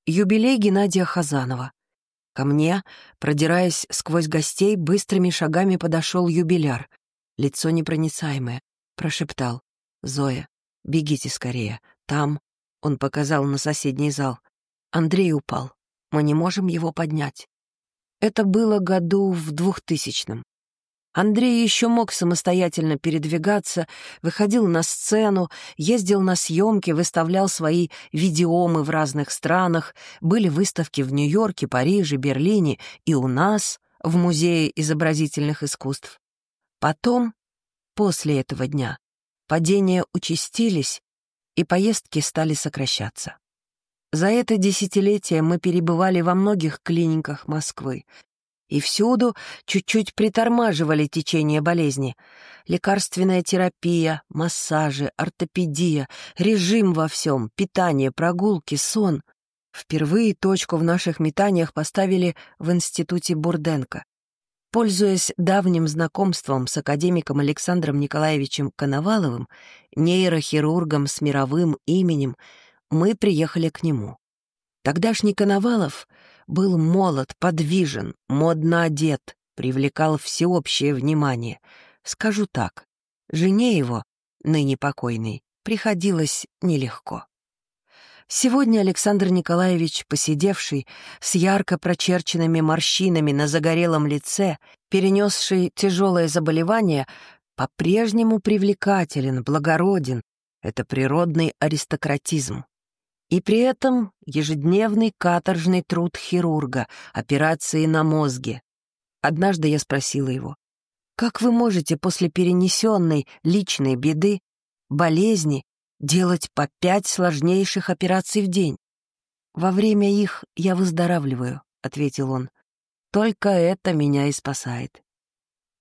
Юбилей Геннадия Хазанова. Ко мне, продираясь сквозь гостей, быстрыми шагами подошел юбиляр. Лицо непроницаемое. Прошептал. «Зоя, бегите скорее. Там...» Он показал на соседний зал. Андрей упал. Мы не можем его поднять. Это было году в двухтысячном. Андрей еще мог самостоятельно передвигаться, выходил на сцену, ездил на съемки, выставлял свои видеомы в разных странах, были выставки в Нью-Йорке, Париже, Берлине и у нас, в Музее изобразительных искусств. Потом, после этого дня, падения участились, и поездки стали сокращаться. За это десятилетие мы перебывали во многих клиниках Москвы, и всюду чуть-чуть притормаживали течение болезни. Лекарственная терапия, массажи, ортопедия, режим во всем, питание, прогулки, сон. Впервые точку в наших метаниях поставили в институте Бурденко. Пользуясь давним знакомством с академиком Александром Николаевичем Коноваловым, нейрохирургом с мировым именем, мы приехали к нему. Тогдашний Коновалов был молод, подвижен, модно одет, привлекал всеобщее внимание. Скажу так, жене его, ныне покойной, приходилось нелегко. Сегодня Александр Николаевич, посидевший, с ярко прочерченными морщинами на загорелом лице, перенесший тяжелое заболевание, по-прежнему привлекателен, благороден. Это природный аристократизм. И при этом ежедневный каторжный труд хирурга, операции на мозге. Однажды я спросила его, «Как вы можете после перенесенной личной беды, болезни, делать по пять сложнейших операций в день?» «Во время их я выздоравливаю», — ответил он. «Только это меня и спасает».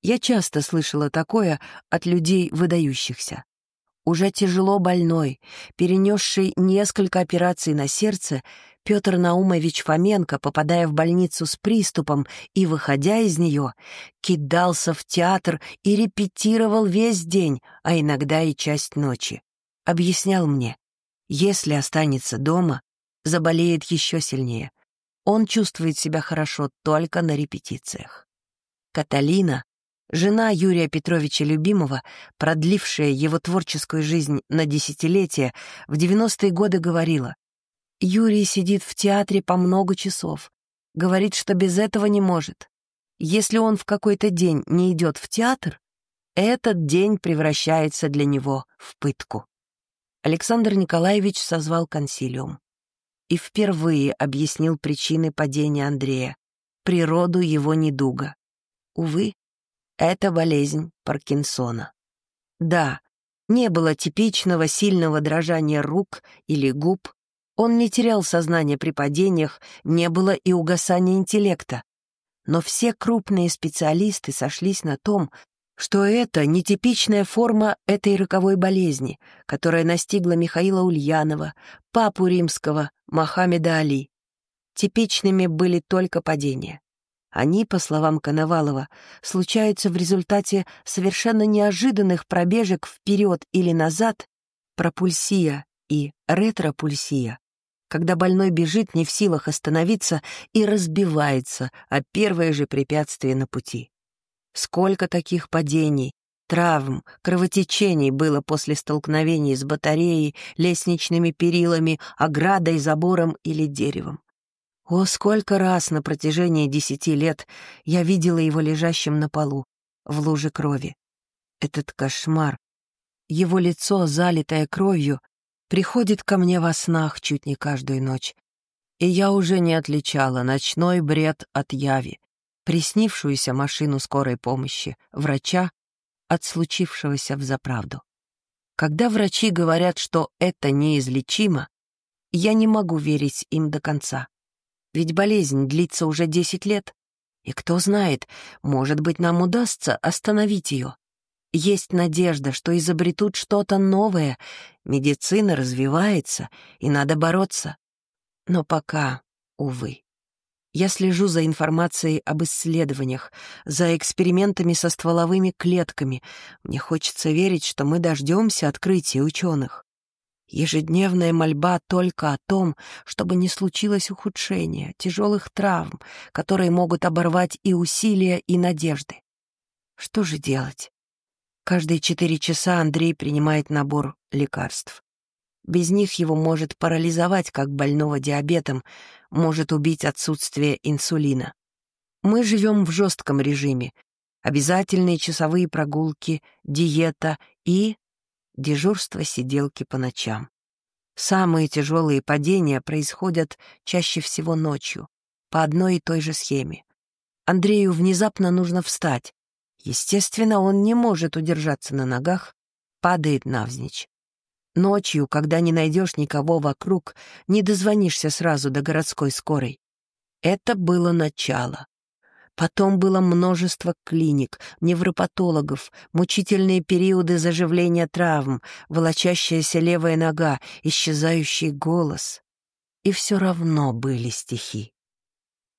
Я часто слышала такое от людей выдающихся уже тяжело больной, перенесший несколько операций на сердце, Петр Наумович Фоменко, попадая в больницу с приступом и выходя из нее, кидался в театр и репетировал весь день, а иногда и часть ночи. Объяснял мне, если останется дома, заболеет еще сильнее. Он чувствует себя хорошо только на репетициях. Каталина, Жена Юрия Петровича Любимого, продлившая его творческую жизнь на десятилетия, в 90-е годы говорила, «Юрий сидит в театре по много часов, говорит, что без этого не может. Если он в какой-то день не идет в театр, этот день превращается для него в пытку». Александр Николаевич созвал консилиум и впервые объяснил причины падения Андрея, природу его недуга. Увы, это болезнь Паркинсона. Да, не было типичного сильного дрожания рук или губ, он не терял сознание при падениях, не было и угасания интеллекта. Но все крупные специалисты сошлись на том, что это нетипичная форма этой роковой болезни, которая настигла Михаила Ульянова, папу римского, Мохаммеда Али. Типичными были только падения. Они, по словам Коновалова, случаются в результате совершенно неожиданных пробежек вперед или назад, пропульсия и ретропульсия, когда больной бежит не в силах остановиться и разбивается о первое же препятствие на пути. Сколько таких падений травм, кровотечений было после столкновений с батареей, лестничными перилами, оградой, забором или деревом. О, сколько раз на протяжении десяти лет я видела его лежащим на полу, в луже крови. Этот кошмар, его лицо, залитое кровью, приходит ко мне во снах чуть не каждую ночь. И я уже не отличала ночной бред от яви, приснившуюся машину скорой помощи, врача от случившегося в заправду. Когда врачи говорят, что это неизлечимо, я не могу верить им до конца. Ведь болезнь длится уже десять лет, и кто знает, может быть, нам удастся остановить ее. Есть надежда, что изобретут что-то новое, медицина развивается, и надо бороться. Но пока, увы. Я слежу за информацией об исследованиях, за экспериментами со стволовыми клетками. Мне хочется верить, что мы дождемся открытия ученых. Ежедневная мольба только о том, чтобы не случилось ухудшения, тяжелых травм, которые могут оборвать и усилия, и надежды. Что же делать? Каждые четыре часа Андрей принимает набор лекарств. Без них его может парализовать, как больного диабетом, может убить отсутствие инсулина. Мы живем в жестком режиме. Обязательные часовые прогулки, диета и дежурство сиделки по ночам. Самые тяжелые падения происходят чаще всего ночью, по одной и той же схеме. Андрею внезапно нужно встать. Естественно, он не может удержаться на ногах, падает навзничь. Ночью, когда не найдешь никого вокруг, не дозвонишься сразу до городской скорой. Это было начало. Потом было множество клиник, невропатологов, мучительные периоды заживления травм, волочащаяся левая нога, исчезающий голос. И все равно были стихи.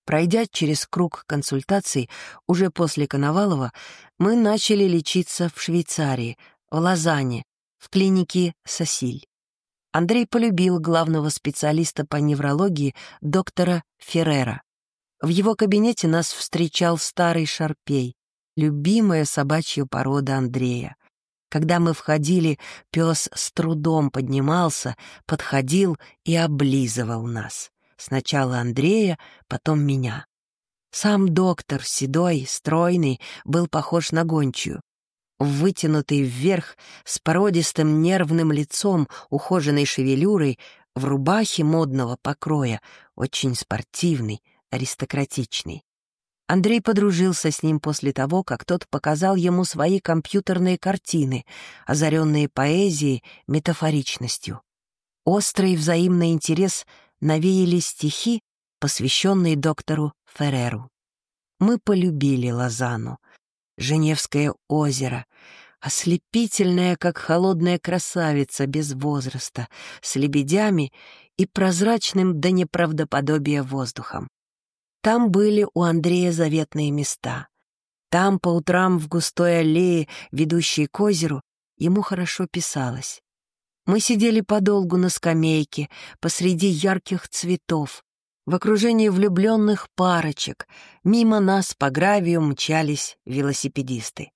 Пройдя через круг консультаций, уже после Коновалова, мы начали лечиться в Швейцарии, в Лозанне, в клинике Сосиль. Андрей полюбил главного специалиста по неврологии доктора Феррера. В его кабинете нас встречал старый шарпей, любимая собачья порода Андрея. Когда мы входили, пес с трудом поднимался, подходил и облизывал нас. Сначала Андрея, потом меня. Сам доктор, седой, стройный, был похож на гончую. Вытянутый вверх, с породистым нервным лицом, ухоженной шевелюрой, в рубахе модного покроя, очень спортивный, аристократичный. Андрей подружился с ним после того, как тот показал ему свои компьютерные картины, озаренные поэзией, метафоричностью. Острый взаимный интерес навеяли стихи, посвященные доктору Ферреру. Мы полюбили Лозану. Женевское озеро, ослепительная, как холодная красавица без возраста, с лебедями и прозрачным до неправдоподобия воздухом. Там были у Андрея заветные места. Там по утрам в густой аллее, ведущей к озеру, ему хорошо писалось. Мы сидели подолгу на скамейке, посреди ярких цветов, в окружении влюбленных парочек. Мимо нас по гравию мчались велосипедисты.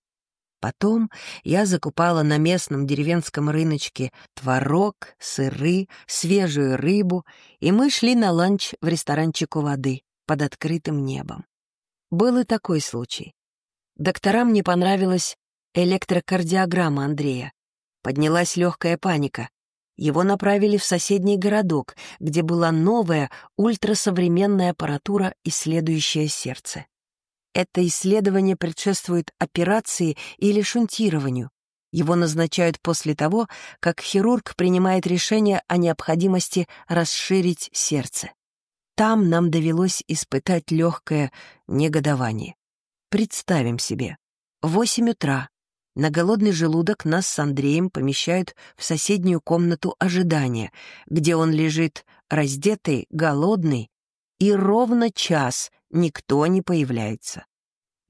Потом я закупала на местном деревенском рыночке творог, сыры, свежую рыбу, и мы шли на ланч в ресторанчик у воды под открытым небом. Был и такой случай. Докторам не понравилась электрокардиограмма Андрея. Поднялась легкая паника. Его направили в соседний городок, где была новая ультрасовременная аппаратура, исследующая сердце. Это исследование предшествует операции или шунтированию. Его назначают после того, как хирург принимает решение о необходимости расширить сердце. Там нам довелось испытать легкое негодование. Представим себе, восемь утра на голодный желудок нас с Андреем помещают в соседнюю комнату ожидания, где он лежит раздетый, голодный, и ровно час никто не появляется.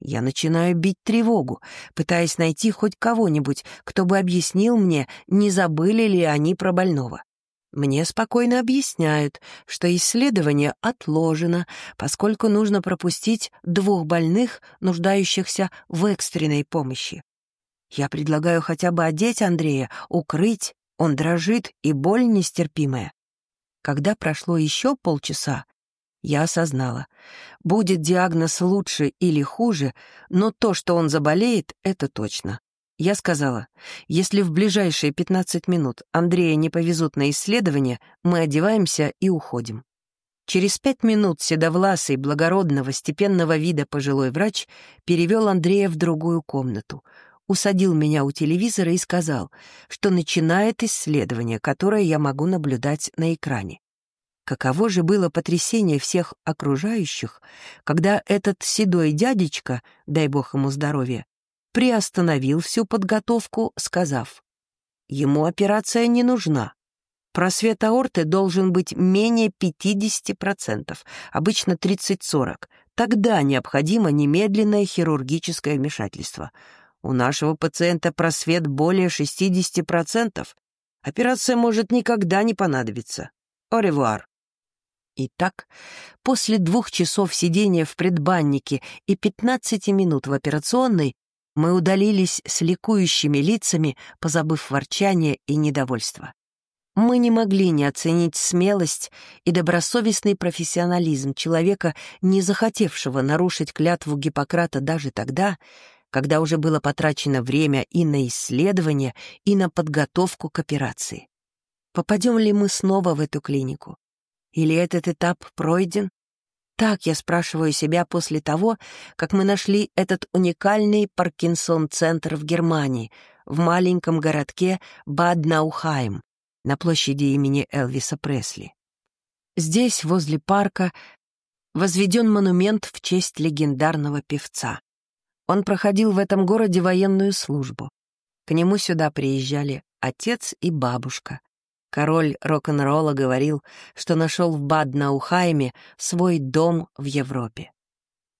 Я начинаю бить тревогу, пытаясь найти хоть кого-нибудь, кто бы объяснил мне, не забыли ли они про больного. Мне спокойно объясняют, что исследование отложено, поскольку нужно пропустить двух больных, нуждающихся в экстренной помощи. Я предлагаю хотя бы одеть Андрея, укрыть, он дрожит, и боль нестерпимая. Когда прошло еще полчаса, я осознала. Будет диагноз лучше или хуже, но то, что он заболеет, это точно. Я сказала, если в ближайшие 15 минут Андрея не повезут на исследование, мы одеваемся и уходим. Через пять минут седовласый, благородного, степенного вида пожилой врач перевел Андрея в другую комнату, усадил меня у телевизора и сказал, что начинает исследование, которое я могу наблюдать на экране. Каково же было потрясение всех окружающих, когда этот седой дядечка, дай бог ему здоровья, приостановил всю подготовку, сказав, ему операция не нужна. Просвет аорты должен быть менее 50%, обычно 30-40. Тогда необходимо немедленное хирургическое вмешательство. У нашего пациента просвет более 60%. Операция может никогда не понадобиться. Оревуар. Итак, после двух часов сидения в предбаннике и 15 минут в операционной, мы удалились с ликующими лицами, позабыв ворчание и недовольство. Мы не могли не оценить смелость и добросовестный профессионализм человека, не захотевшего нарушить клятву Гиппократа даже тогда, когда уже было потрачено время и на исследование, и на подготовку к операции. Попадем ли мы снова в эту клинику? Или этот этап пройден? Так я спрашиваю себя после того, как мы нашли этот уникальный Паркинсон-центр в Германии, в маленьком городке Бад-Наухайм, на площади имени Элвиса Пресли. Здесь, возле парка, возведен монумент в честь легендарного певца. Он проходил в этом городе военную службу. К нему сюда приезжали отец и бабушка. Король рок-н-ролла говорил, что нашел в Бад-Наухайме свой дом в Европе.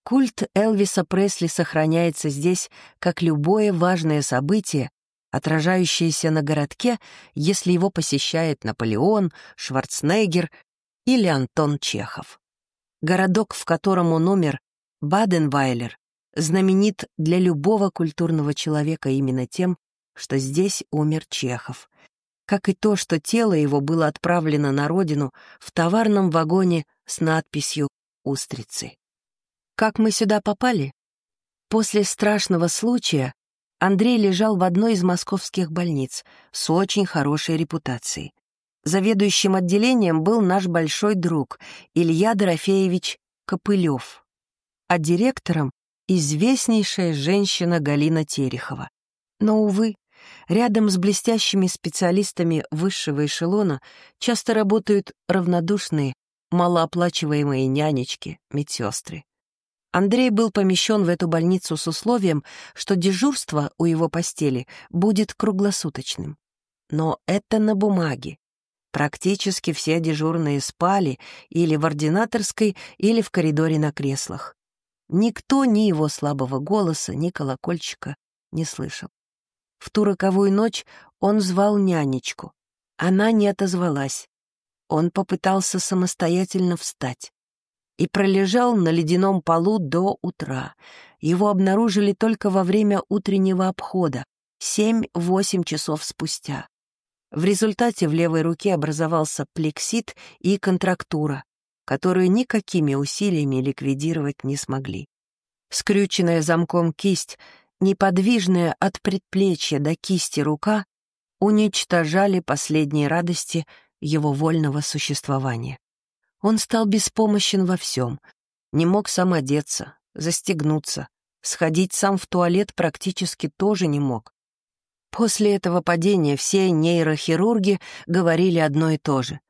Культ Элвиса Пресли сохраняется здесь как любое важное событие, отражающееся на городке, если его посещает Наполеон, Шварценеггер или Антон Чехов. Городок, в котором он умер, Баденвайлер, знаменит для любого культурного человека именно тем, что здесь умер Чехов, как и то, что тело его было отправлено на родину в товарном вагоне с надписью «Устрицы». Как мы сюда попали? После страшного случая Андрей лежал в одной из московских больниц с очень хорошей репутацией. Заведующим отделением был наш большой друг Илья Дорофеевич Копылев, а директором — известнейшая женщина Галина Терехова. Но, увы, рядом с блестящими специалистами высшего эшелона часто работают равнодушные, малооплачиваемые нянечки, медсестры. Андрей был помещен в эту больницу с условием, что дежурство у его постели будет круглосуточным. Но это на бумаге. Практически все дежурные спали или в ординаторской, или в коридоре на креслах. Никто ни его слабого голоса, ни колокольчика не слышал. В ту роковую ночь он звал нянечку. Она не отозвалась. Он попытался самостоятельно встать и пролежал на ледяном полу до утра. Его обнаружили только во время утреннего обхода, 7-8 часов спустя. В результате в левой руке образовался плексит и контрактура, которую никакими усилиями ликвидировать не смогли. Скрюченная замком кисть, неподвижная от предплечья до кисти рука, уничтожали последние радости его вольного существования. Он стал беспомощен во всем. Не мог сам одеться, застегнуться, сходить сам в туалет практически тоже не мог. После этого падения все нейрохирурги говорили одно и то же.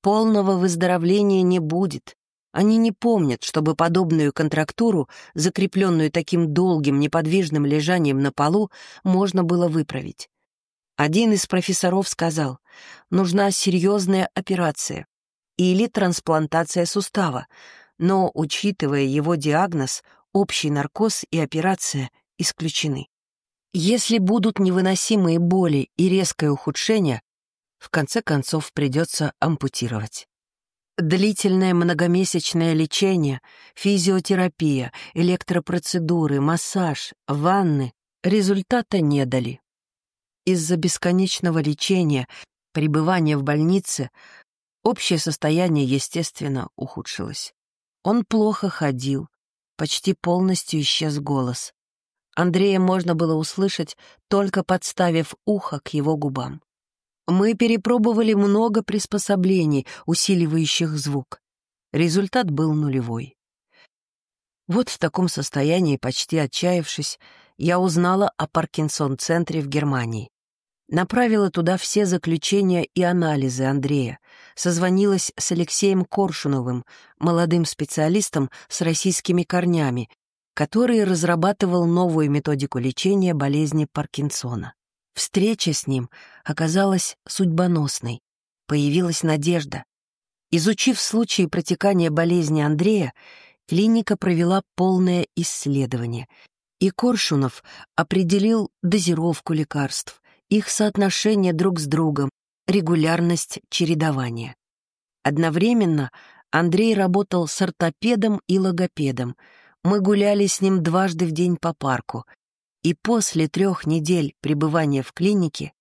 Полного выздоровления не будет. Они не помнят, чтобы подобную контрактуру, закрепленную таким долгим неподвижным лежанием на полу, можно было выправить. Один из профессоров сказал, нужна серьезная операция, или трансплантация сустава, но, учитывая его диагноз, общий наркоз и операция исключены. Если будут невыносимые боли и резкое ухудшение, в конце концов придется ампутировать. Длительное многомесячное лечение, физиотерапия, электропроцедуры, массаж, ванны результата не дали. Из-за бесконечного лечения, пребывания в больнице, общее состояние, естественно, ухудшилось. Он плохо ходил, почти полностью исчез голос. Андрея можно было услышать, только подставив ухо к его губам. Мы перепробовали много приспособлений, усиливающих звук. Результат был нулевой. Вот в таком состоянии, почти отчаявшись, я узнала о Паркинсон-центре в Германии. Направила туда все заключения и анализы Андрея, созвонилась с Алексеем Коршуновым, молодым специалистом с российскими корнями, который разрабатывал новую методику лечения болезни Паркинсона. Встреча с ним оказалась судьбоносной. Появилась надежда. Изучив случаи протекания болезни Андрея, клиника провела полное исследование, и Коршунов определил дозировку лекарств, их соотношение друг с другом, регулярность чередования. Одновременно Андрей работал с ортопедом и логопедом. Мы гуляли с ним дважды в день по парку. И после трех недель пребывания в клинике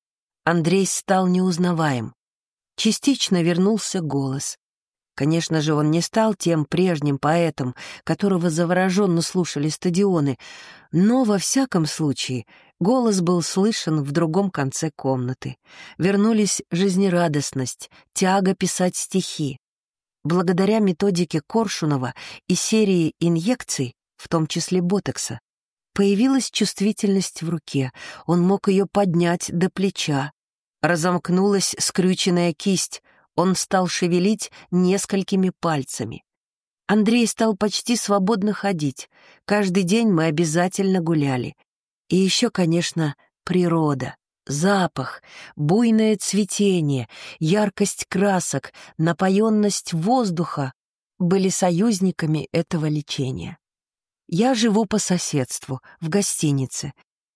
Андрей стал неузнаваем. Частично вернулся голос. Конечно же, он не стал тем прежним поэтом, которого завороженно слушали стадионы, но, во всяком случае, голос был слышен в другом конце комнаты. Вернулись жизнерадостность, тяга писать стихи. Благодаря методике Коршунова и серии инъекций, в том числе ботокса, появилась чувствительность в руке, он мог ее поднять до плеча. Разомкнулась скрюченная кисть — он стал шевелить несколькими пальцами. Андрей стал почти свободно ходить. Каждый день мы обязательно гуляли. И еще, конечно, природа, запах, буйное цветение, яркость красок, напоенность воздуха были союзниками этого лечения. Я живу по соседству, в гостинице.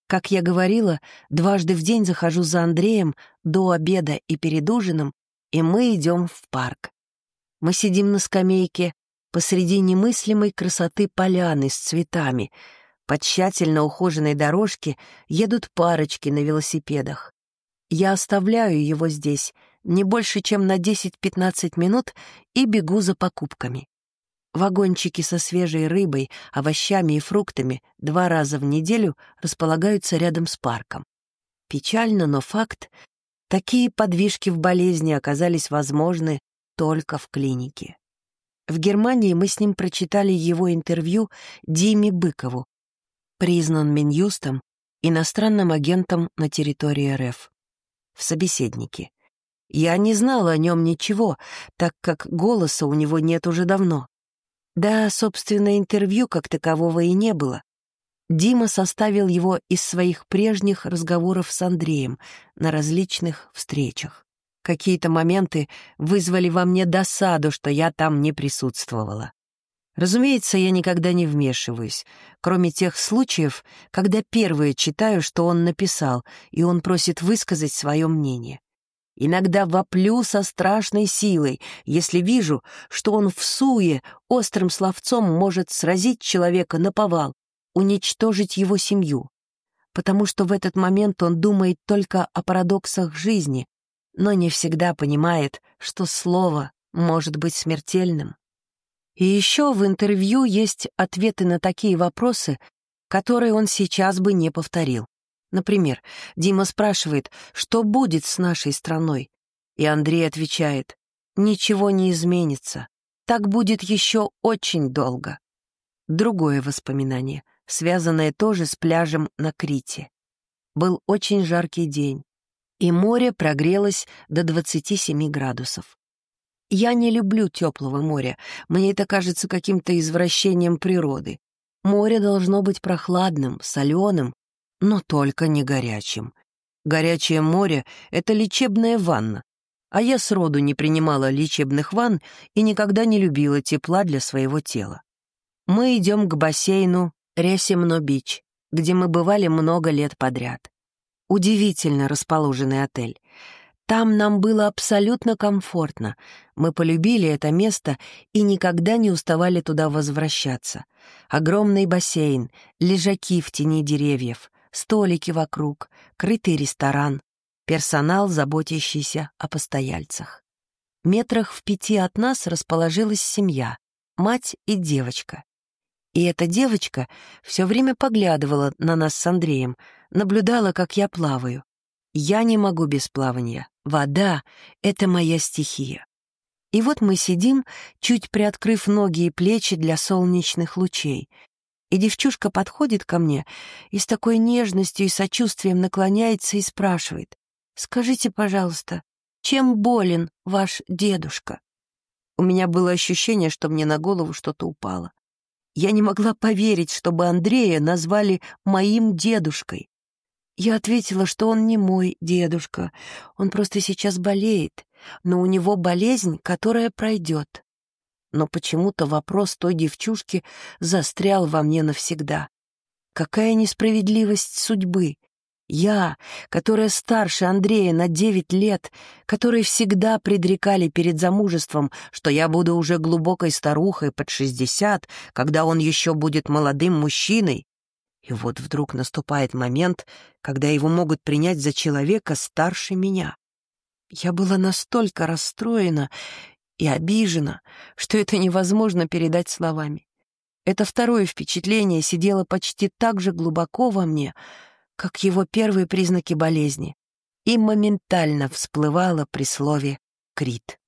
Как я говорила, дважды в день захожу за Андреем до обеда и перед ужином и мы идем в парк. Мы сидим на скамейке посреди немыслимой красоты поляны с цветами. По тщательно ухоженной дорожке едут парочки на велосипедах. Я оставляю его здесь не больше, чем на 10-15 минут и бегу за покупками. Вагончики со свежей рыбой, овощами и фруктами два раза в неделю располагаются рядом с парком. Печально, но факт, Такие подвижки в болезни оказались возможны только в клинике. В Германии мы с ним прочитали его интервью Диме Быкову, признан Минюстом иностранным агентом на территории РФ. В собеседнике. Я не знала о нем ничего, так как голоса у него нет уже давно. Да, собственно, интервью как такового и не было. Дима составил его из своих прежних разговоров с Андреем на различных встречах. Какие-то моменты вызвали во мне досаду, что я там не присутствовала. Разумеется, я никогда не вмешиваюсь, кроме тех случаев, когда первое читаю, что он написал, и он просит высказать свое мнение. Иногда воплю со страшной силой, если вижу, что он в суе острым словцом может сразить человека на повал уничтожить его семью, потому что в этот момент он думает только о парадоксах жизни, но не всегда понимает, что слово может быть смертельным. И еще в интервью есть ответы на такие вопросы, которые он сейчас бы не повторил. Например, Дима спрашивает, что будет с нашей страной, и Андрей отвечает, ничего не изменится, так будет еще очень долго. Другое воспоминание связанное тоже с пляжем на Крите. Был очень жаркий день, и море прогрелось до 27 градусов. Я не люблю теплого моря, мне это кажется каким-то извращением природы. Море должно быть прохладным, соленым, но только не горячим. Горячее море — это лечебная ванна, а я сроду не принимала лечебных ванн и никогда не любила тепла для своего тела. Мы идем к бассейну Ресимно-Бич, где мы бывали много лет подряд. Удивительно расположенный отель. Там нам было абсолютно комфортно. Мы полюбили это место и никогда не уставали туда возвращаться. Огромный бассейн, лежаки в тени деревьев, столики вокруг, крытый ресторан, персонал, заботящийся о постояльцах. Метрах в пяти от нас расположилась семья, мать и девочка. И эта девочка все время поглядывала на нас с Андреем, наблюдала, как я плаваю. Я не могу без плавания. Вода — это моя стихия. И вот мы сидим, чуть приоткрыв ноги и плечи для солнечных лучей. И девчушка подходит ко мне и с такой нежностью и сочувствием наклоняется и спрашивает. «Скажите, пожалуйста, чем болен ваш дедушка?» У меня было ощущение, что мне на голову что-то упало. Я не могла поверить, чтобы Андрея назвали моим дедушкой. Я ответила, что он не мой дедушка, он просто сейчас болеет, но у него болезнь, которая пройдет. Но почему-то вопрос той девчушки застрял во мне навсегда. Какая несправедливость судьбы! Я, которая старше Андрея на девять лет, которой всегда предрекали перед замужеством, что я буду уже глубокой старухой под шестьдесят, когда он еще будет молодым мужчиной. И вот вдруг наступает момент, когда его могут принять за человека старше меня. Я была настолько расстроена и обижена, что это невозможно передать словами. Это второе впечатление сидело почти так же глубоко во мне, как его первые признаки болезни, и моментально всплывало при слове «крит».